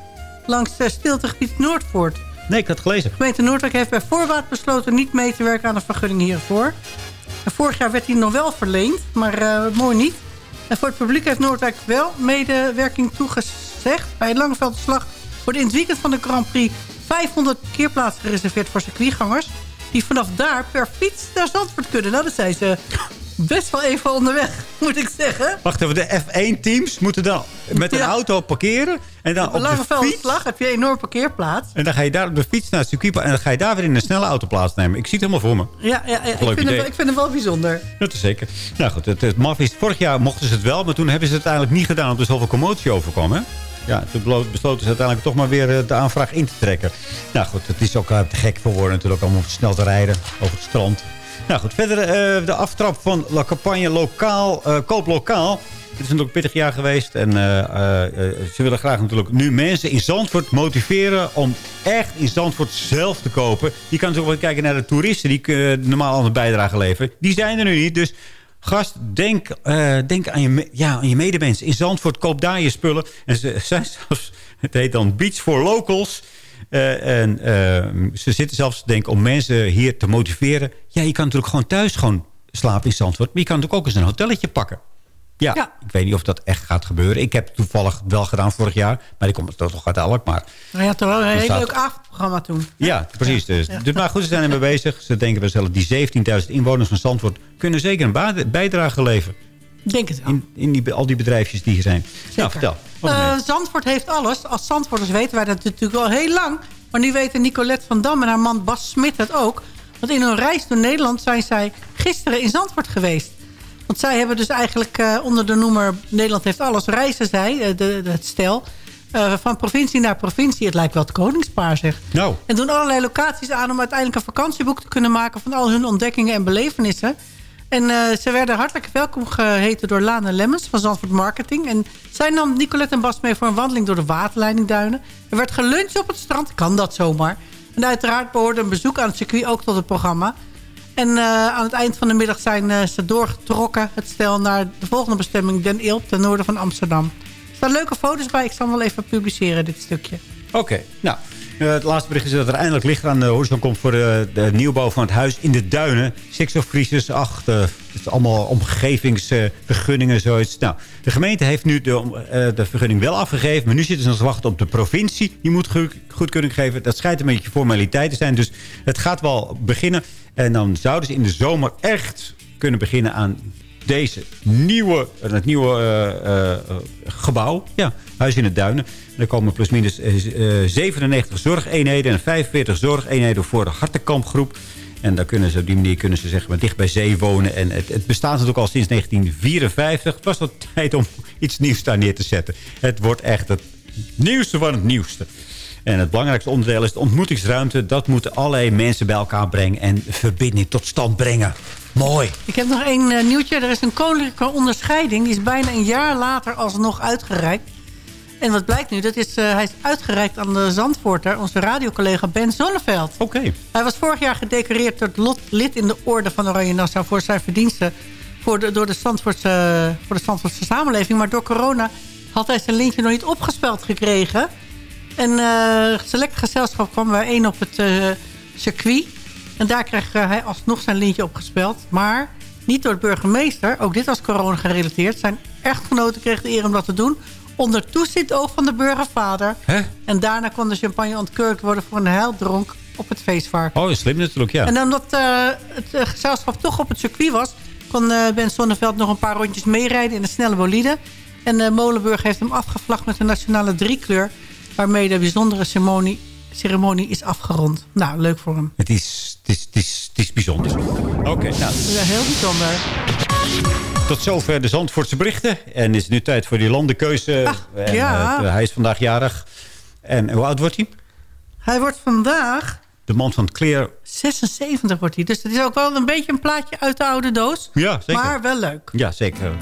langs stiltegebied Noordvoort... Nee, ik had het gelezen. De gemeente Noordwijk heeft bij voorbaat besloten niet mee te werken aan een vergunning hiervoor. Vorig jaar werd die nog wel verleend, maar uh, mooi niet. En voor het publiek heeft Noordwijk wel medewerking toegezegd. Bij het Langevelderslag worden in het weekend van de Grand Prix 500 parkeerplaatsen gereserveerd voor circuitgangers. Die vanaf daar per fiets naar Zandvoort kunnen. Nou, dat zijn ze best wel even onderweg, moet ik zeggen. Wacht even, de F1-teams moeten dan met een ja. auto parkeren. En dan op, op de fiets... slag heb je een enorme parkeerplaats. En dan ga je daar op de fiets naar het circuit... en dan ga je daar weer in een snelle auto plaatsnemen. Ik zie het helemaal voor me. Ja, ja, ja. Ik, vind het, ik, vind het, wel bijzonder. Dat is zeker. Nou goed, het, het maf is... Vorig jaar mochten ze het wel, maar toen hebben ze het uiteindelijk niet gedaan... omdat er zoveel commotie overkwam, hè? Ja, toen besloten ze uiteindelijk toch maar weer de aanvraag in te trekken. Nou goed, het is ook uh, te gek voor woorden natuurlijk... om snel te rijden over het strand. Nou goed, verder uh, de aftrap van La Campagne lokaal, uh, koop lokaal. Het is natuurlijk pittig jaar geweest. En eh, eh, eh, ze willen graag natuurlijk nu mensen in Zandvoort motiveren... om echt in Zandvoort zelf te kopen. Je kan natuurlijk wel kijken naar de toeristen... die eh, normaal al een bijdrage leveren. Die zijn er nu niet. Dus gast, denk, eh, denk aan, je, ja, aan je medemensen. In Zandvoort, koop daar je spullen. En ze zijn zelfs... Het heet dan Beach for Locals... Eh, en eh, ze zitten zelfs te denken om mensen hier te motiveren. Ja, je kan natuurlijk gewoon thuis gewoon slapen in Zandvoort. Maar je kan natuurlijk ook eens een hotelletje pakken. Ja, ik weet niet of dat echt gaat gebeuren. Ik heb het toevallig wel gedaan vorig jaar. Maar die komt toch uit Alkmaar. Nou ja, toch wel een heel staat- leuk avondprogramma toen. Ja, precies. Dus. Dus, maar goed, ze zijn ermee bezig. Ze denken wel zelf, die 17.000 inwoners van Zandvoort... kunnen zeker een bijdrage leveren. Denk het wel. In, in die, al die bedrijfjes die hier zijn. Nou, vertel. Eh? Zandvoort heeft alles. Als Zandvoorters weten wij dat natuurlijk al heel lang. Maar nu weten Nicolette van Dam en haar man Bas Smit het ook. Want in hun reis door Nederland zijn zij gisteren in Zandvoort geweest. Want zij hebben dus eigenlijk eh, onder de noemer Nederland heeft alles... reizen zij, eh, de, de- het stel, van provincie naar provincie. Het lijkt wel het koningspaar, zeg. Nou. En doen allerlei locaties aan om uiteindelijk een vakantieboek te kunnen maken... van al hun ontdekkingen en belevenissen. En eh, ze werden hartelijk welkom geheten door Lana Lemmens van Zandvoort Marketing. En zij nam Nicolette en Bas mee voor een wandeling door de waterleidingduinen. Er werd geluncht op het strand, kan dat zomaar. En uiteraard behoorde een bezoek aan het circuit ook tot het programma. En eh, aan het eind van de middag zijn eh, ze doorgetrokken, het stel, naar de volgende bestemming, Den Ilp, ten noorden van Amsterdam. Er staan leuke foto's bij, ik zal hem wel even publiceren, dit stukje. Oké, nou. Eh, het laatste bericht is dat er eindelijk licht aan de horizon komt... voor de, de nieuwbouw van het huis in de duinen. Six of Friesers, ach, de, het is allemaal omgevingsvergunningen, zoiets. Nou, de gemeente heeft nu de, eh, de vergunning wel afgegeven... maar nu zitten ze nog te wachten op de provincie. Die moet goed- goedkeuring geven. Dat schijnt een beetje formaliteit te zijn. Dus het gaat wel beginnen. En dan zouden ze in de zomer echt kunnen beginnen aan deze nieuwe, het nieuwe eh, eh, gebouw. Ja, Huis in het Duinen. Er komen plusminus eh, eh, 97 zorgeenheden en 45 zorgeenheden voor de Hartenkampgroep. En daar kunnen ze op die manier kunnen ze zeg maar, dicht bij zee wonen. En het, het bestaat natuurlijk al sinds 1954. Het was al tijd om iets nieuws daar neer te zetten. Het wordt echt het nieuwste van het nieuwste. En het belangrijkste onderdeel is de ontmoetingsruimte. Dat moeten allerlei mensen bij elkaar brengen en verbinding tot stand brengen. Mooi. Ik heb nog één eh, nieuwtje. Er is een koninklijke onderscheiding. Die is bijna een jaar later alsnog uitgereikt. En wat blijkt nu? Dat is, eh, hij is uitgereikt aan de Zandvoorter, onze radiocollega Ben Zonneveld. Oké. Hij was vorig jaar gedecoreerd tot lid in de orde van Oranje Nassau... voor zijn verdiensten voor de, door de Zandvoortse, voor de Zandvoortse samenleving. Maar door corona had hij zijn lintje nog niet opgespeld gekregen. En eh select gezelschap kwam bijeen op het eh, circuit. En daar kreeg eh, hij alsnog zijn lintje opgespeld. Maar niet door de burgemeester. Ook dit was corona gerelateerd. Zijn echtgenote kreeg de eer om dat te doen. Onder toezicht ook van de burgervader. En daarna kon de champagne ontkurkt worden voor een heildronk op het feestvark. Oh, slim natuurlijk, ja. En omdat het gezelschap toch op het circuit was... kon eh, Ben Sonneveld nog een paar rondjes meerijden in de snelle bolide. En eh, Molenburg heeft hem afgevlagd met de nationale driekleur... waarmee de bijzondere ceremonie, ceremonie is afgerond. Nou, leuk voor hem. Het is, het is, het is, het is bijzonder. Oké, nou. Ja, heel bijzonder. Tot zover de Zandvoortse berichten. En is het nu tijd voor die landenkeuze. En, ja. eh, hij is vandaag jarig. En hoe oud wordt hij? Hij wordt vandaag... De man van het Clear. 76 wordt hij. Dus het is ook wel een beetje een plaatje uit de oude doos. Ja, zeker. Maar wel leuk. Ja, zeker.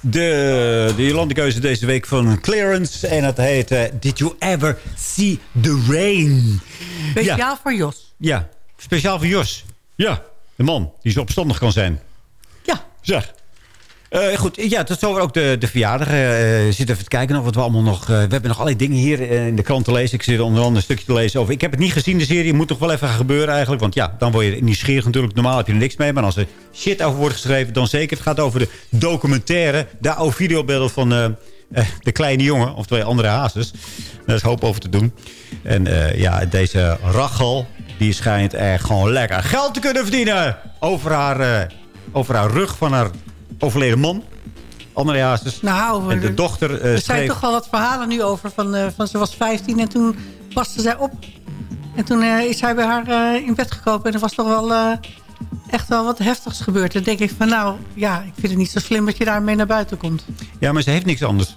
De, de Jolandekeuze deze week van Clearance. En het heet eh, Did You Ever See The Rain? Speciaal Ja. voor Jos. Ja, speciaal voor Jos. Ja, de man die zo opstandig kan zijn. Ja. Zeg. Eh, goed, ja, tot zover ook de, de verjaardag. Eh zit even te kijken nog wat we allemaal nog... eh, we hebben nog allerlei dingen hier eh, in de krant te lezen. Ik zit onder andere een stukje te lezen over... Ik heb het niet gezien, de serie. Moet toch wel even gaan gebeuren eigenlijk. Want ja, dan word je nieuwsgierig natuurlijk. Normaal heb je er niks mee. Maar als er shit over wordt geschreven, dan zeker. Het gaat over de documentaire. De oude videobeelden van eh, eh, de kleine jongen. Of twee andere hazes. Daar is hoop over te doen. En eh, ja, deze Rachel... Die schijnt echt gewoon lekker geld te kunnen verdienen. Over haar, eh, over haar rug van haar overleden man. André Hazes. Nou, en de er- dochter eh, er zijn toch wel wat verhalen nu over. Van, eh, van ze was 15 en toen paste zij op. En toen eh, is hij bij haar in bed gekomen. En er was toch wel echt wel wat heftigs gebeurd. Dan denk ik van nou, ja, ik vind het niet zo slim dat je daarmee naar buiten komt. Ja, maar ze heeft niks anders.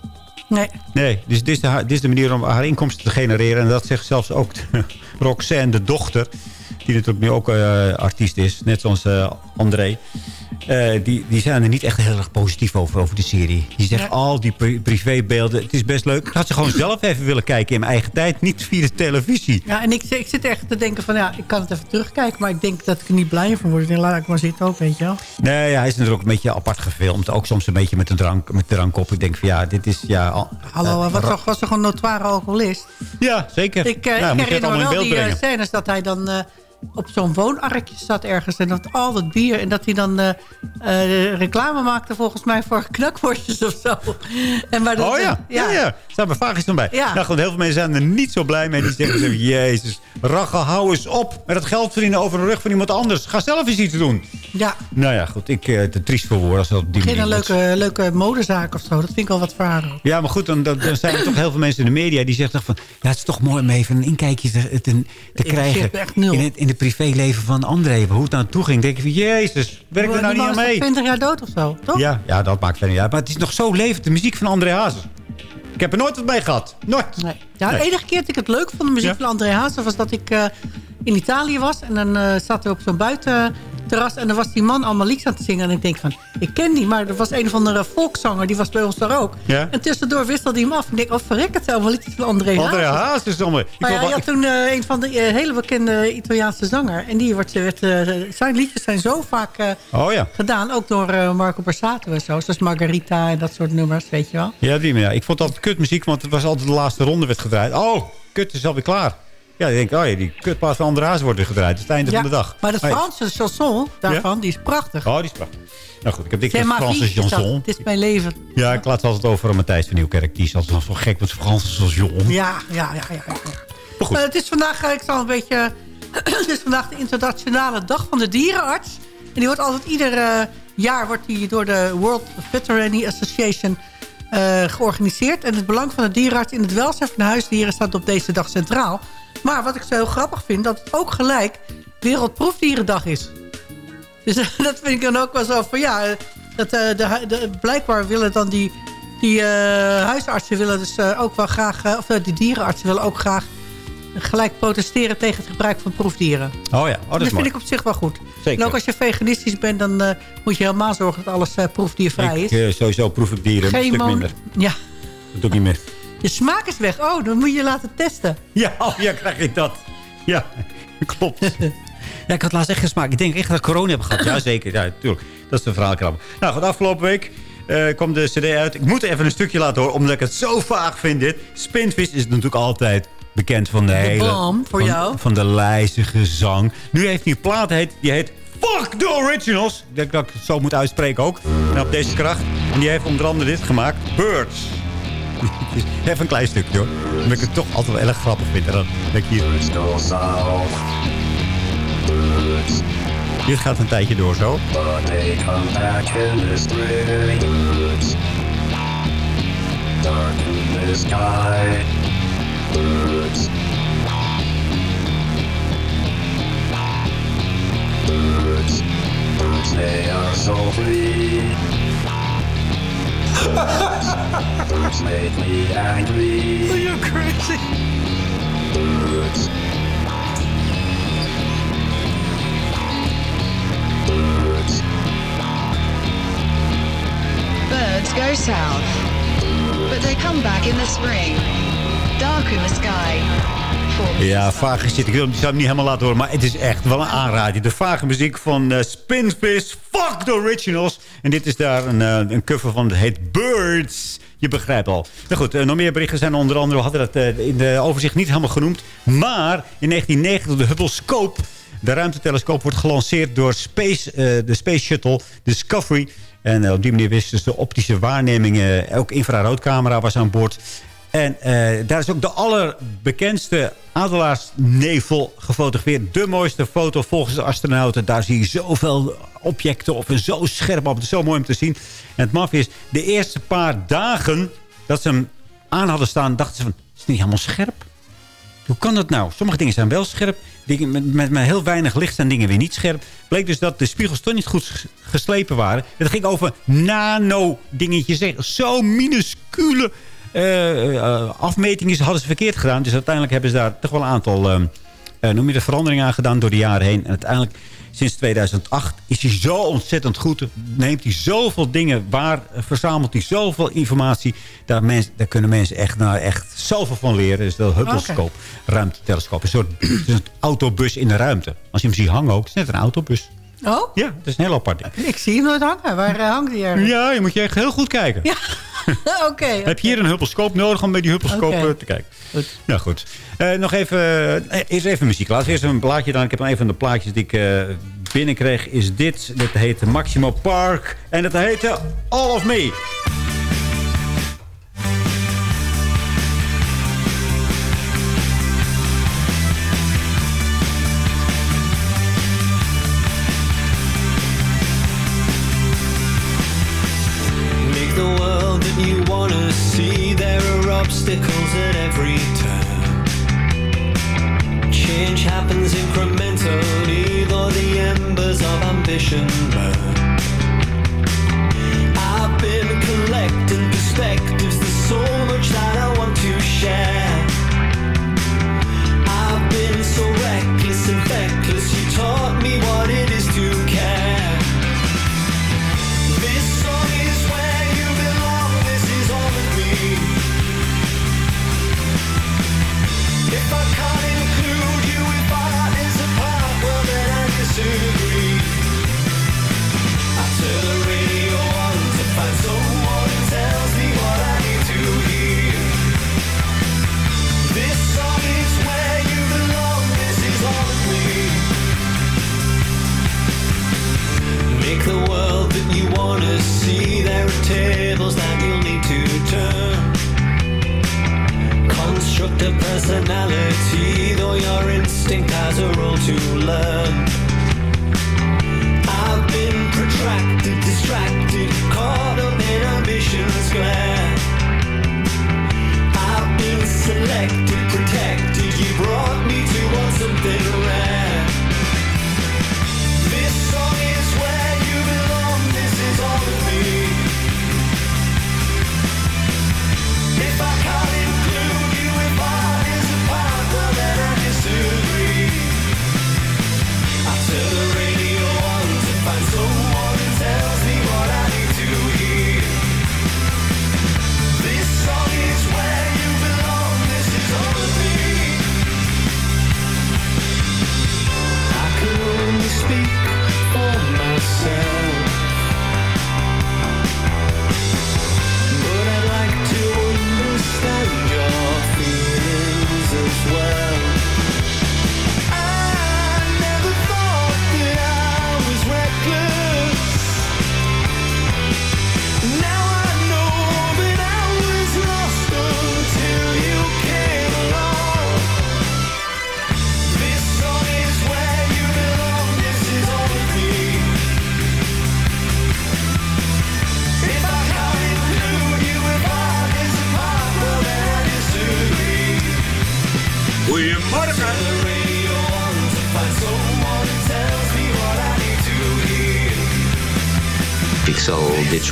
Nee. Nee, dus dit is, de, dit is de manier om haar inkomsten te genereren. En dat zegt zelfs ook Roxanne, de dochter. Die natuurlijk nu ook artiest is. Net zoals André. Eh, die, die zijn er niet echt heel erg positief over, over de serie. Die zeggen al die pri- privébeelden. Het is best leuk. Ik had ze gewoon zelf even willen kijken in mijn eigen tijd. Niet via de televisie. Ja, en ik, ik zit echt te denken van ja, ik kan het even terugkijken. Maar ik denk dat ik er niet blij van word. Dan laat ik maar zitten ook, weet je wel. Nee, ja, hij is natuurlijk ook een beetje apart gefilmd. Ook soms een beetje met de drank, met de drank op. Ik denk van ja, dit is... Ja, al- Hallo, eh, wat toch, was toch een notoire alcoholist? Ja, zeker. Ik, Ja, ik herinner me wel die brengen. scènes dat hij dan op zo'n woonarretje zat ergens. En dat al dat bier. En dat hij dan eh, reclame maakte volgens mij voor knakworstjes of zo. En maar dat, Oh ja, ja, ja. Staat mijn vaag is dan bij. Ja. Nou goed, heel veel mensen zijn er niet zo blij mee. Die zeggen, zo, jezus, Rachel, hou eens op met het geld verdienen over de rug van iemand anders. Ga zelf eens iets doen. Ja, Nou ja, goed, ik eh te triest voor woorden als dat op die geen een leuke, leuke modezaak of zo. Dat vind ik al wat verhaal. Ja, maar goed, dan, dan, dan zijn er toch heel veel mensen in de media die zeggen toch van... Ja, het is toch mooi om even een inkijkje te, te, te krijgen echt nul. in het, in het privéleven van André. Hoe het nou toe ging. denk ik van, jezus, werk er nou niet aan mee. toch 20 jaar dood of zo, toch? Ja, ja, dat maakt verder niet uit. Maar het is nog zo levend, de muziek van André Hazes. Ik heb er nooit wat mee gehad. Nooit. Nee. Ja, de Nee. enige keer dat ik het leuk vond, de muziek Ja? van André Hazes... was dat ik eh, in Italië was. En dan eh zaten we op zo'n buitenterras. En dan was die man allemaal liedjes aan het zingen. En ik denk van, ik ken die. Maar er was een of andere volkszanger, die was bij ons daar ook. Ja? En tussendoor wisselde hij hem af. En ik denk, oh verrek, het zijn allemaal liedjes van André Hazes. André Hazes is allemaal... Maar ja, je had toen eh, een van de eh, hele bekende Italiaanse zanger. En die wordt, werd, eh, zijn liedjes zijn zo vaak Oh ja. gedaan. Ook door Marco Borsato en zo. Zoals Margarita en dat soort nummers, weet je wel. Ja, die, ja, ik vond altijd kutmuziek, want het was altijd de laatste ronde werd gedraaid. Oh, kut is alweer klaar. Ja, ik denk, oh ja, die kutplaat van André Hazes wordt weer gedraaid. Het is het einde Ja, van de dag. Maar dat ja. Franse chanson daarvan, die is prachtig. Oh, die is prachtig. Nou goed, ik heb dik C'est met ma Franse chanson. Het is mijn leven. Ja, ik laat het altijd over aan Matthijs van Nieuwkerk. Die is altijd zo gek met Franse chanson. Ja, ja, ja. ja, ja. goed. Eh, het is vandaag, eh, ik zal een beetje... het is vandaag de internationale dag van de dierenarts. En die wordt altijd ieder eh, jaar wordt die door de World Veterinary Association georganiseerd. En het belang van de dierenarts in het welzijn van de huisdieren staat op deze dag centraal. Maar wat ik zo heel grappig vind, dat het ook gelijk Wereldproefdierendag is. Dus dat vind ik dan ook wel zo van ja, dat, eh, de, blijkbaar willen dan die, die eh, huisartsen willen dus eh, ook wel graag, of die dierenartsen willen ook graag gelijk protesteren tegen het gebruik van proefdieren. Oh ja, oh, dat dat vind mooi. ik op zich wel goed. Zeker. En ook als je veganistisch bent, dan moet je helemaal zorgen dat alles proefdiervrij Ik, is. eh, sowieso proef ik dieren een stuk minder. Ja, Dat doe ik niet meer. De smaak is weg. Oh, dan moet je laten testen. Ja, oh, ja, krijg ik dat. Ja, klopt. Ja, ik had laatst echt gesmaakt. Ik denk echt dat ik corona heb gehad. Ja, zeker. Ja, tuurlijk. Dat is de verhaalkrabbe. Nou, goed, afgelopen week eh, kwam de cd uit. Ik moet even een stukje laten horen, omdat ik het zo vaag vind dit. Spinvis is natuurlijk altijd bekend van de, hele... bom voor van, jou. Van de lijzige zang. Nu heeft hij een plaat, heet, die heet Fuck the Originals. Ik denk dat ik het zo moet uitspreken ook. En op deze kracht. En die heeft onder andere dit gemaakt. Birds. Even een klein stukje hoor. Omdat ik het toch altijd wel erg grappig vind. En dan denk ik hier... Dit gaat een tijdje door zo. Dark in the sky. Birds. Birds. Birds, they are so free. Birds. Birds make me angry. You're crazy. Birds. Birds. Birds go south, but they come back in the spring. Dark in the sky. Ja, vage shit. Ik wil hem niet helemaal laten horen. Maar het is echt wel een aanrader. De vage muziek van eh, Spinfish. Fuck the originals. En dit is daar een, eh, een cover van. Het heet Birds. Je begrijpt al. Nou goed, eh, nog meer berichten zijn onder andere... We hadden dat in de overzicht niet helemaal genoemd. Maar in 1990 de Hubble Scope... De ruimtetelescoop wordt gelanceerd door Space, de Space Shuttle Discovery. En op die manier wist dus de optische waarnemingen... Ook infraroodcamera was aan boord... En eh, daar is ook de allerbekendste adelaarsnevel gefotografeerd. De mooiste foto volgens de astronauten. Daar zie je zoveel objecten en zo scherp op. Zo mooi om te zien. En het maf is, de eerste paar dagen dat ze hem aan hadden staan... dachten ze van, is het niet helemaal scherp? Hoe kan dat nou? Sommige dingen zijn wel scherp. Dingen met, met, met heel weinig licht zijn dingen weer niet scherp. Bleek dus dat de spiegels toch niet goed ges- geslepen waren. Het ging over nano-dingetjes. Zo minuscule afmetingen hadden ze verkeerd gedaan. Dus uiteindelijk hebben ze daar toch wel een aantal eh, eh, noem je de veranderingen aan gedaan door de jaren heen. En uiteindelijk, sinds 2008, is hij zo ontzettend goed. Neemt hij zoveel dingen waar, eh, verzamelt hij zoveel informatie. Daar, mens, daar kunnen mensen echt, nou, echt zoveel van leren. Dus de Hubble-scope, ruimtetelescoop. Een soort is een autobus in de ruimte. Als je hem ziet hangen ook, is het net een autobus. Oh? Ja, het is een heel apart ding. Ik zie hem nooit hangen. Waar eh, hangt hij ergens? Ja, je moet je echt heel goed kijken. Ja. Oké. Heb je hier een huppelscoop nodig om bij die huppelscoop eh, te kijken? Nou goed. Eh, nog even, eerst even muziek. We eerst een plaatje dan. Ik heb een van de plaatjes die ik binnenkreeg. Is dit. Dit heet Maximo Park. En het heette All of Me.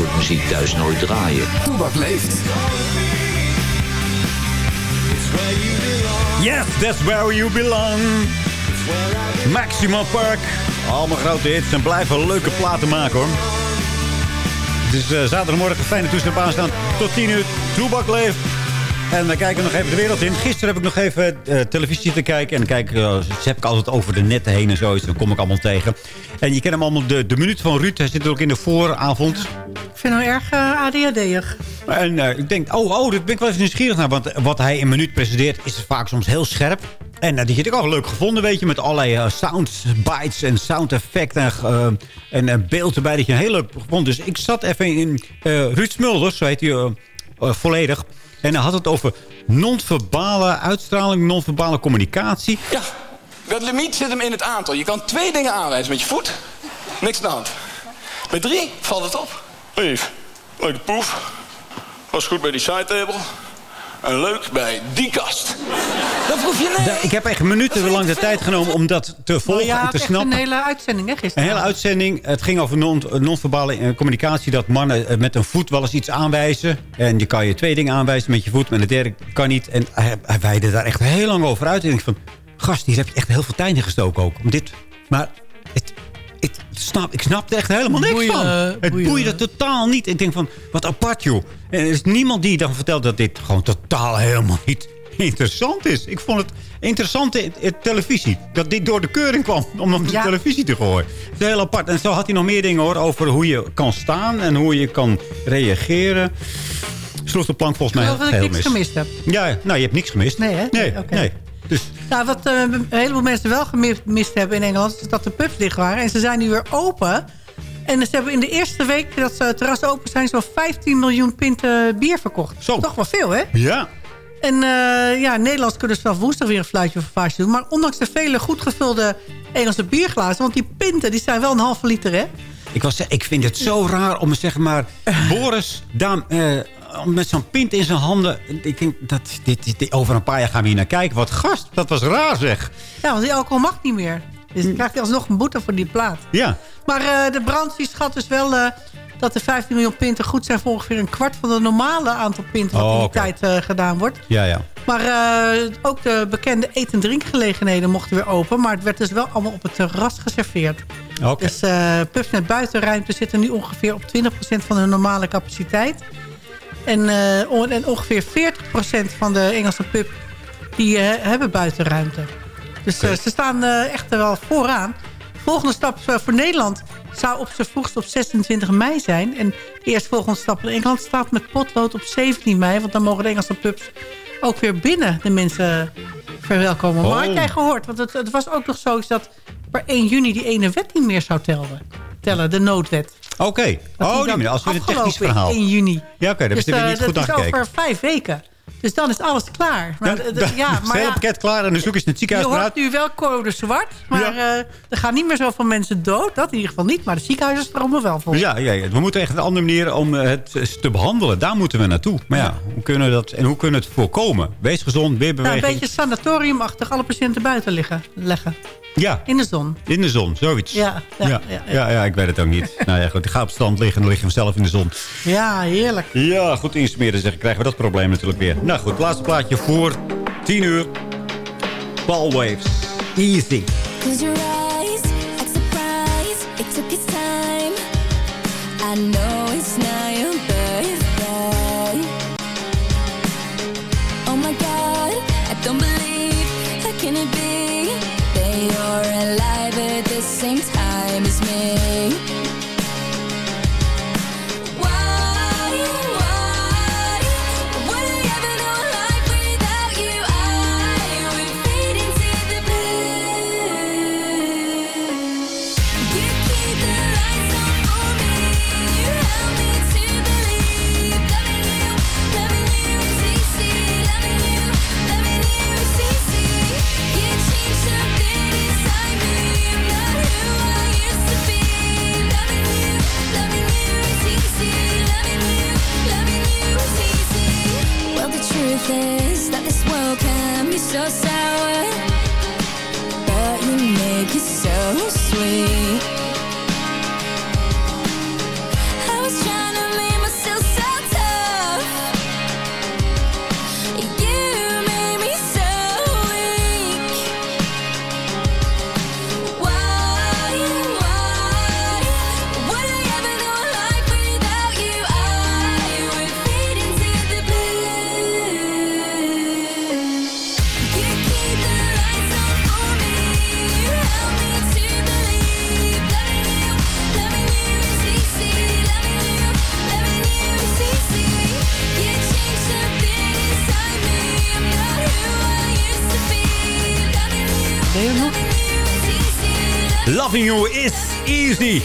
Soort muziek thuis nooit draaien. Toebak leeft. Yes, that's where you belong. Maximum Park. Allemaal grote hits en blijven leuke platen maken hoor. Het is eh, zaterdagmorgen, fijne toestel aanstaan. Tot 10 uur, Toebak leeft. En dan kijken we nog even de wereld in. Gisteren heb ik nog even eh, televisie te kijken. En dan kijk, uh, ze heb ik altijd over de netten heen en zo. Dus dan kom ik allemaal tegen. En je kent hem allemaal, de, de minuut van Ruud. Hij zit ook in de vooravond. Ik vind hem erg uh, ADHD'ig. En uh, ik denk, oh, oh, dat ben ik wel eens nieuwsgierig naar. Want wat hij een minuut presenteert, is vaak soms heel scherp. En uh, die heb ik ook leuk gevonden, weet je. Met allerlei uh, soundbites en sound effecten en, en beeld erbij. Dat je een heel leuk gevonden. Dus ik zat even in Ruud Smulders, zo heet hij volledig. En hij had het over non-verbale uitstraling, non-verbale communicatie. Ja, dat limiet zit hem in het aantal. Je kan twee dingen aanwijzen met je voet. Niks aan de hand. Bij drie valt het op. Lief, leuke poef. Was goed bij die sidetable. En leuk bij die kast. Dat proef je nee. Ik heb echt minutenlang de tijd genomen om dat te volgen ja, en te snappen. een hele uitzending, hè, gisteren. Een hele uitzending. Het ging over non-verbale non communicatie. Dat mannen met een voet wel eens iets aanwijzen. En je kan je twee dingen aanwijzen met je voet. Maar de derde kan niet. En hij, hij weidde daar echt heel lang over uit. En ik van, gast, hier heb je echt heel veel tijd in gestoken ook. Om dit. Maar snap, ik snap er echt helemaal niks boeien, van. Het boeien. boeide totaal niet. Ik denk van, wat apart joh. En er is niemand die dan vertelt dat dit gewoon totaal helemaal niet interessant is. Ik vond het interessante televisie. Dat dit door de keuring kwam om op de ja. televisie te gooien. Het is heel apart. En zo had hij nog meer dingen hoor. Over hoe je kan staan en hoe je kan reageren. Sloeg de plank volgens mij heel, dat ik heel niks mis. gemist heb. Ja, nou je hebt niks gemist. Nee hè? Nee, okay. nee. Dus nou, wat uh, een heleboel mensen wel gemist hebben in Engeland... is dat de pubs dicht waren. En ze zijn nu weer open. En ze hebben in de eerste week dat ze terrassen open zijn... zo'n 15 miljoen pinten bier verkocht. Zo. Toch wel veel, hè? Ja. En uh, ja, in Nederland kunnen ze vanaf woensdag weer een fluitje of een vaasje doen. Maar ondanks de vele goed gevulde Engelse bierglazen... want die pinten die zijn wel een halve liter, hè? Ik, was, ik vind het zo raar om zeg maar... Boris daar, uh, met zo'n pint in zijn handen... Ik denk, dat, dit, dit, dit, over een paar jaar gaan we hier naar kijken. Wat gast, dat was raar zeg. Ja, want die alcohol mag niet meer. Dus dan krijgt hij alsnog een boete voor die plaat. Ja. Maar uh, de brandsie schat dus wel... Uh, dat de 15 miljoen pinten goed zijn voor ongeveer een kwart van het normale aantal pinten... wat Oh, in die tijd uh, gedaan wordt. Ja, ja. Maar ook de bekende eten- en drinkgelegenheden mochten weer open. Maar het werd dus wel allemaal op het terras geserveerd. Oké. Dus pubs met buitenruimte zitten nu ongeveer op 20% van hun normale capaciteit. En, uh, on en ongeveer 40% van de Engelse pub die hebben buitenruimte. Dus Oké. ze staan echt er wel vooraan. Volgende stap voor Nederland zou op zijn vroegst op 26 mei zijn. En de eerstvolgende stap in Engeland staat met potlood op 17 mei. Want dan mogen de Engelse pubs ook weer binnen de mensen verwelkomen. Maar Oh. had jij gehoord? Want het, het was ook nog zo dat per 1 juni die ene wet niet meer zou tellen. Tellen, de noodwet. Oké. Oh, die. Als we een technisch verhaal. 1 juni. Ja, oké. Dus je uh, niet goed dat is gekeken. over vijf weken. Dus dan is alles klaar. Maar, ja, is het maar hele pakket klaar en dan zoek je het je ziekenhuis hoort eruit. nu wel code zwart. Maar eh, er gaan niet meer zoveel mensen dood. Dat in ieder geval niet. Maar de ziekenhuizen stromen wel vol. Ja, ja, ja, we moeten echt een andere manier om eh, het te behandelen. Daar moeten we naartoe. Maar ja, hoe kunnen we dat en hoe kunnen we het voorkomen? Wees gezond, weer Nou, een beetje sanatoriumachtig. Alle patiënten buiten liggen, leggen. Ja, In de zon. in de zon, zoiets. Ja, ja, ja, ja, ja, ja, ik weet het ook niet. nou ja, goed, ik ga op stand liggen en dan lig je vanzelf in de zon. Ja, heerlijk. Ja, goed insmeren zeg, krijgen we dat probleem natuurlijk weer. Nou goed, laatste plaatje voor 10 uur. Ball Waves. Easy. Close your eyes, act surprised. It took its time. I know it's not same time so sour, but you make it so sweet. Easy.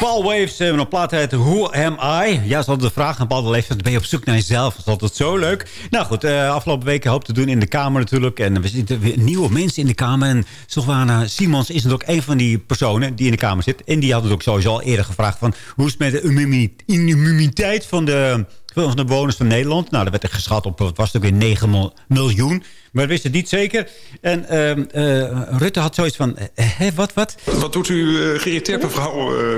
Paul Waves hebben een plaat uit Who Am I? Ja, ze hadden de vraag aan bepaalde leeftijd. Ben je op zoek naar jezelf? Dat is altijd zo leuk. Nou goed, eh, afgelopen weken hoop te doen in de Kamer natuurlijk. En we zitten weer nieuwe mensen in de Kamer. En Sylvana Simons is natuurlijk een van die personen die in de Kamer zit. En die had het ook sowieso al eerder gevraagd van... hoe is het met de immuniteit- van de, van de bewoners van Nederland? Nou, dat werd er geschat op, wat was het ook weer, 9 mil- miljoen. Maar we wisten het niet zeker. En ehm, eh, Rutte had zoiets van... eh, hè, wat, wat? Wat doet u uh, geïrriteerd, mevrouw uh?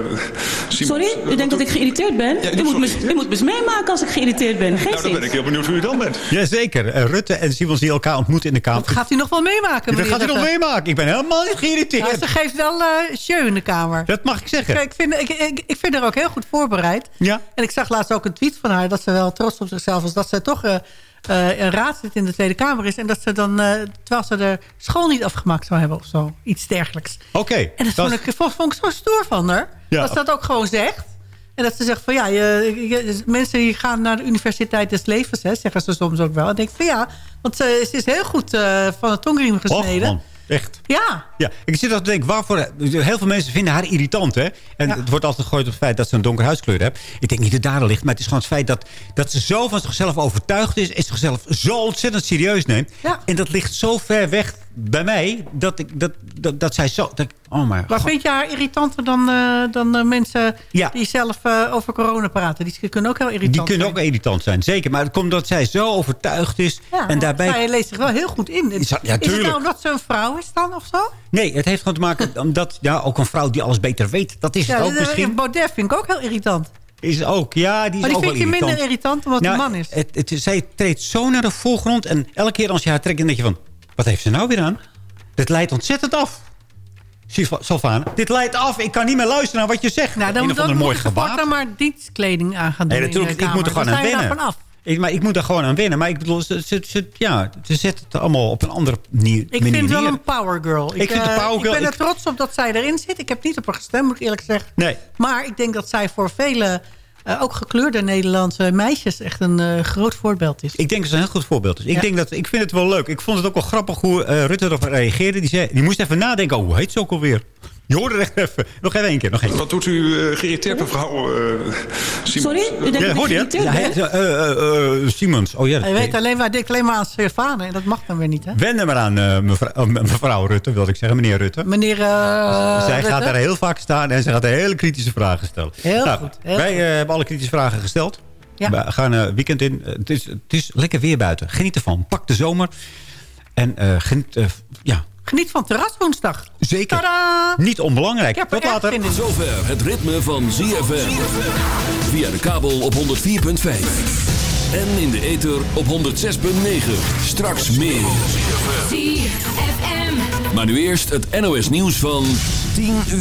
Sorry, u denkt dat ik geïrriteerd ben? Ja, u, moet me, u moet me eens meemaken als ik geïrriteerd ben. Geef Nou, dan ben ik heel benieuwd hoe u dan bent. Jazeker. Eh, Rutte en Simons die elkaar ontmoeten in de Kamer. Dat gaat hij nog wel meemaken, Dat gaat hij nog meemaken. Ik ben helemaal niet Ja, geïrriteerd. ze geeft wel eh show in de Kamer. Dat mag ik zeggen. Kijk, ik, vind, ik, ik, ik vind haar ook heel goed voorbereid. Ja. En ik zag laatst ook een tweet van haar... dat ze wel trots op zichzelf is... dat ze toch eh, eh, een raadslid in de Tweede Kamer is... en dat ze dan, eh, terwijl ze de school niet afgemaakt zou hebben of zo. Iets dergelijks. Oké. En dat vond ik, vond, ik zo stoer van haar. Ja. Dat ze dat ook gewoon zegt. En dat ze zegt van ja, je, je- mensen die gaan naar de Universiteit des Levens... Hè, zeggen ze soms ook wel. En ik denk van ja, want eh, ze is heel goed eh, van de tongriem gesneden. Echt. ja, Ja, ik zit altijd te denken, waarvoor... Heel veel mensen vinden haar irritant, hè? En het wordt altijd gegooid op het feit dat ze een donkere huidskleur heeft. Ik denk niet dat daar ligt, maar het is gewoon het feit dat, dat ze zo van zichzelf overtuigd is... en zichzelf zo ontzettend serieus neemt. En dat ligt zo ver weg bij mij, dat, ik, dat, dat, dat zij zo... Dat, oh Maar god. vind je haar irritanter dan, eh, dan eh, mensen Ja. die zelf eh, over corona praten? Die kunnen ook heel irritant Die kunnen zijn. ook irritant zijn, zeker. Maar het komt omdat zij zo overtuigd is. Ja, en daarbij... Zij leest zich wel heel goed in. Ja, is het nou omdat ze een vrouw is dan of zo? Nee, het heeft gewoon te maken omdat... Ja, ook een vrouw die alles beter weet. Dat is het ook dit- misschien. Baudet vind ik ook heel irritant. Is ook, ja, die is maar die ook vind je irritant. minder irritant omdat Nou, hij man is. Het, het, zij treedt zo naar de voorgrond. En elke keer als je haar trekt, dan denk je van... Wat heeft ze nou weer aan? Dit leidt ontzettend af. Sylvana, dit leidt af. Ik kan niet meer luisteren naar wat je zegt. Nou, dan, Een dan mooi moet je maar dienstkleding aan gaan doen Nee, natuurlijk, ik moet er gewoon aan wennen. Ik, maar ik moet er gewoon aan wennen. Maar ik bedoel, ze, ze, ze- ja, ze zet het allemaal op een andere ni- Ik manier vind het wel een power girl. Ik vind eh, power girl- Ik ben er trots op dat zij erin zit. Ik heb niet op haar gestemd, moet ik eerlijk zeggen. Nee. Maar ik denk dat zij voor vele, eh, ook gekleurde Nederlandse meisjes... echt een eh, groot voorbeeld is. Ik denk dat het een heel goed voorbeeld is. Ik, Ja. denk dat, ik vind het wel leuk. Ik vond het ook wel grappig hoe eh, Rutte erop reageerde. Die, zei, die moest even nadenken. Oh, hoe heet ze ook alweer? Je hoorde er echt even. Nog even één keer. Nog één keer. Wat doet u uh, geïrriteerd, mevrouw uh, Simons? Sorry, u denkt ik hoorde je? Ja, hij- eh, eh, eh, Simons. Oh ja. Hij weet alleen, maar denkt alleen maar aan. En dat mag dan weer niet, hè? Wend er maar aan, eh, mevrouw, mevrouw Rutte, wilde ik zeggen. Meneer Rutte. Meneer eh, Zij Rutte? gaat daar heel vaak staan en ze gaat hele kritische vragen stellen. Heel Nou, goed, heel wij goed. eh, hebben alle kritische vragen gesteld. Ja. We gaan een weekend in. Eh, Het is, het is lekker weer buiten. Geniet ervan. Pak de zomer. En eh, geniet, eh, ja, Geniet van terras woensdag. zeker. Tadaa! Niet onbelangrijk. Ik heb Tot later. zin in. Zover het ritme van ZFM. Via de kabel op 104.5. En in de ether op 106.9. Straks meer. ZFM. Maar nu eerst het NOS nieuws van 10 uur.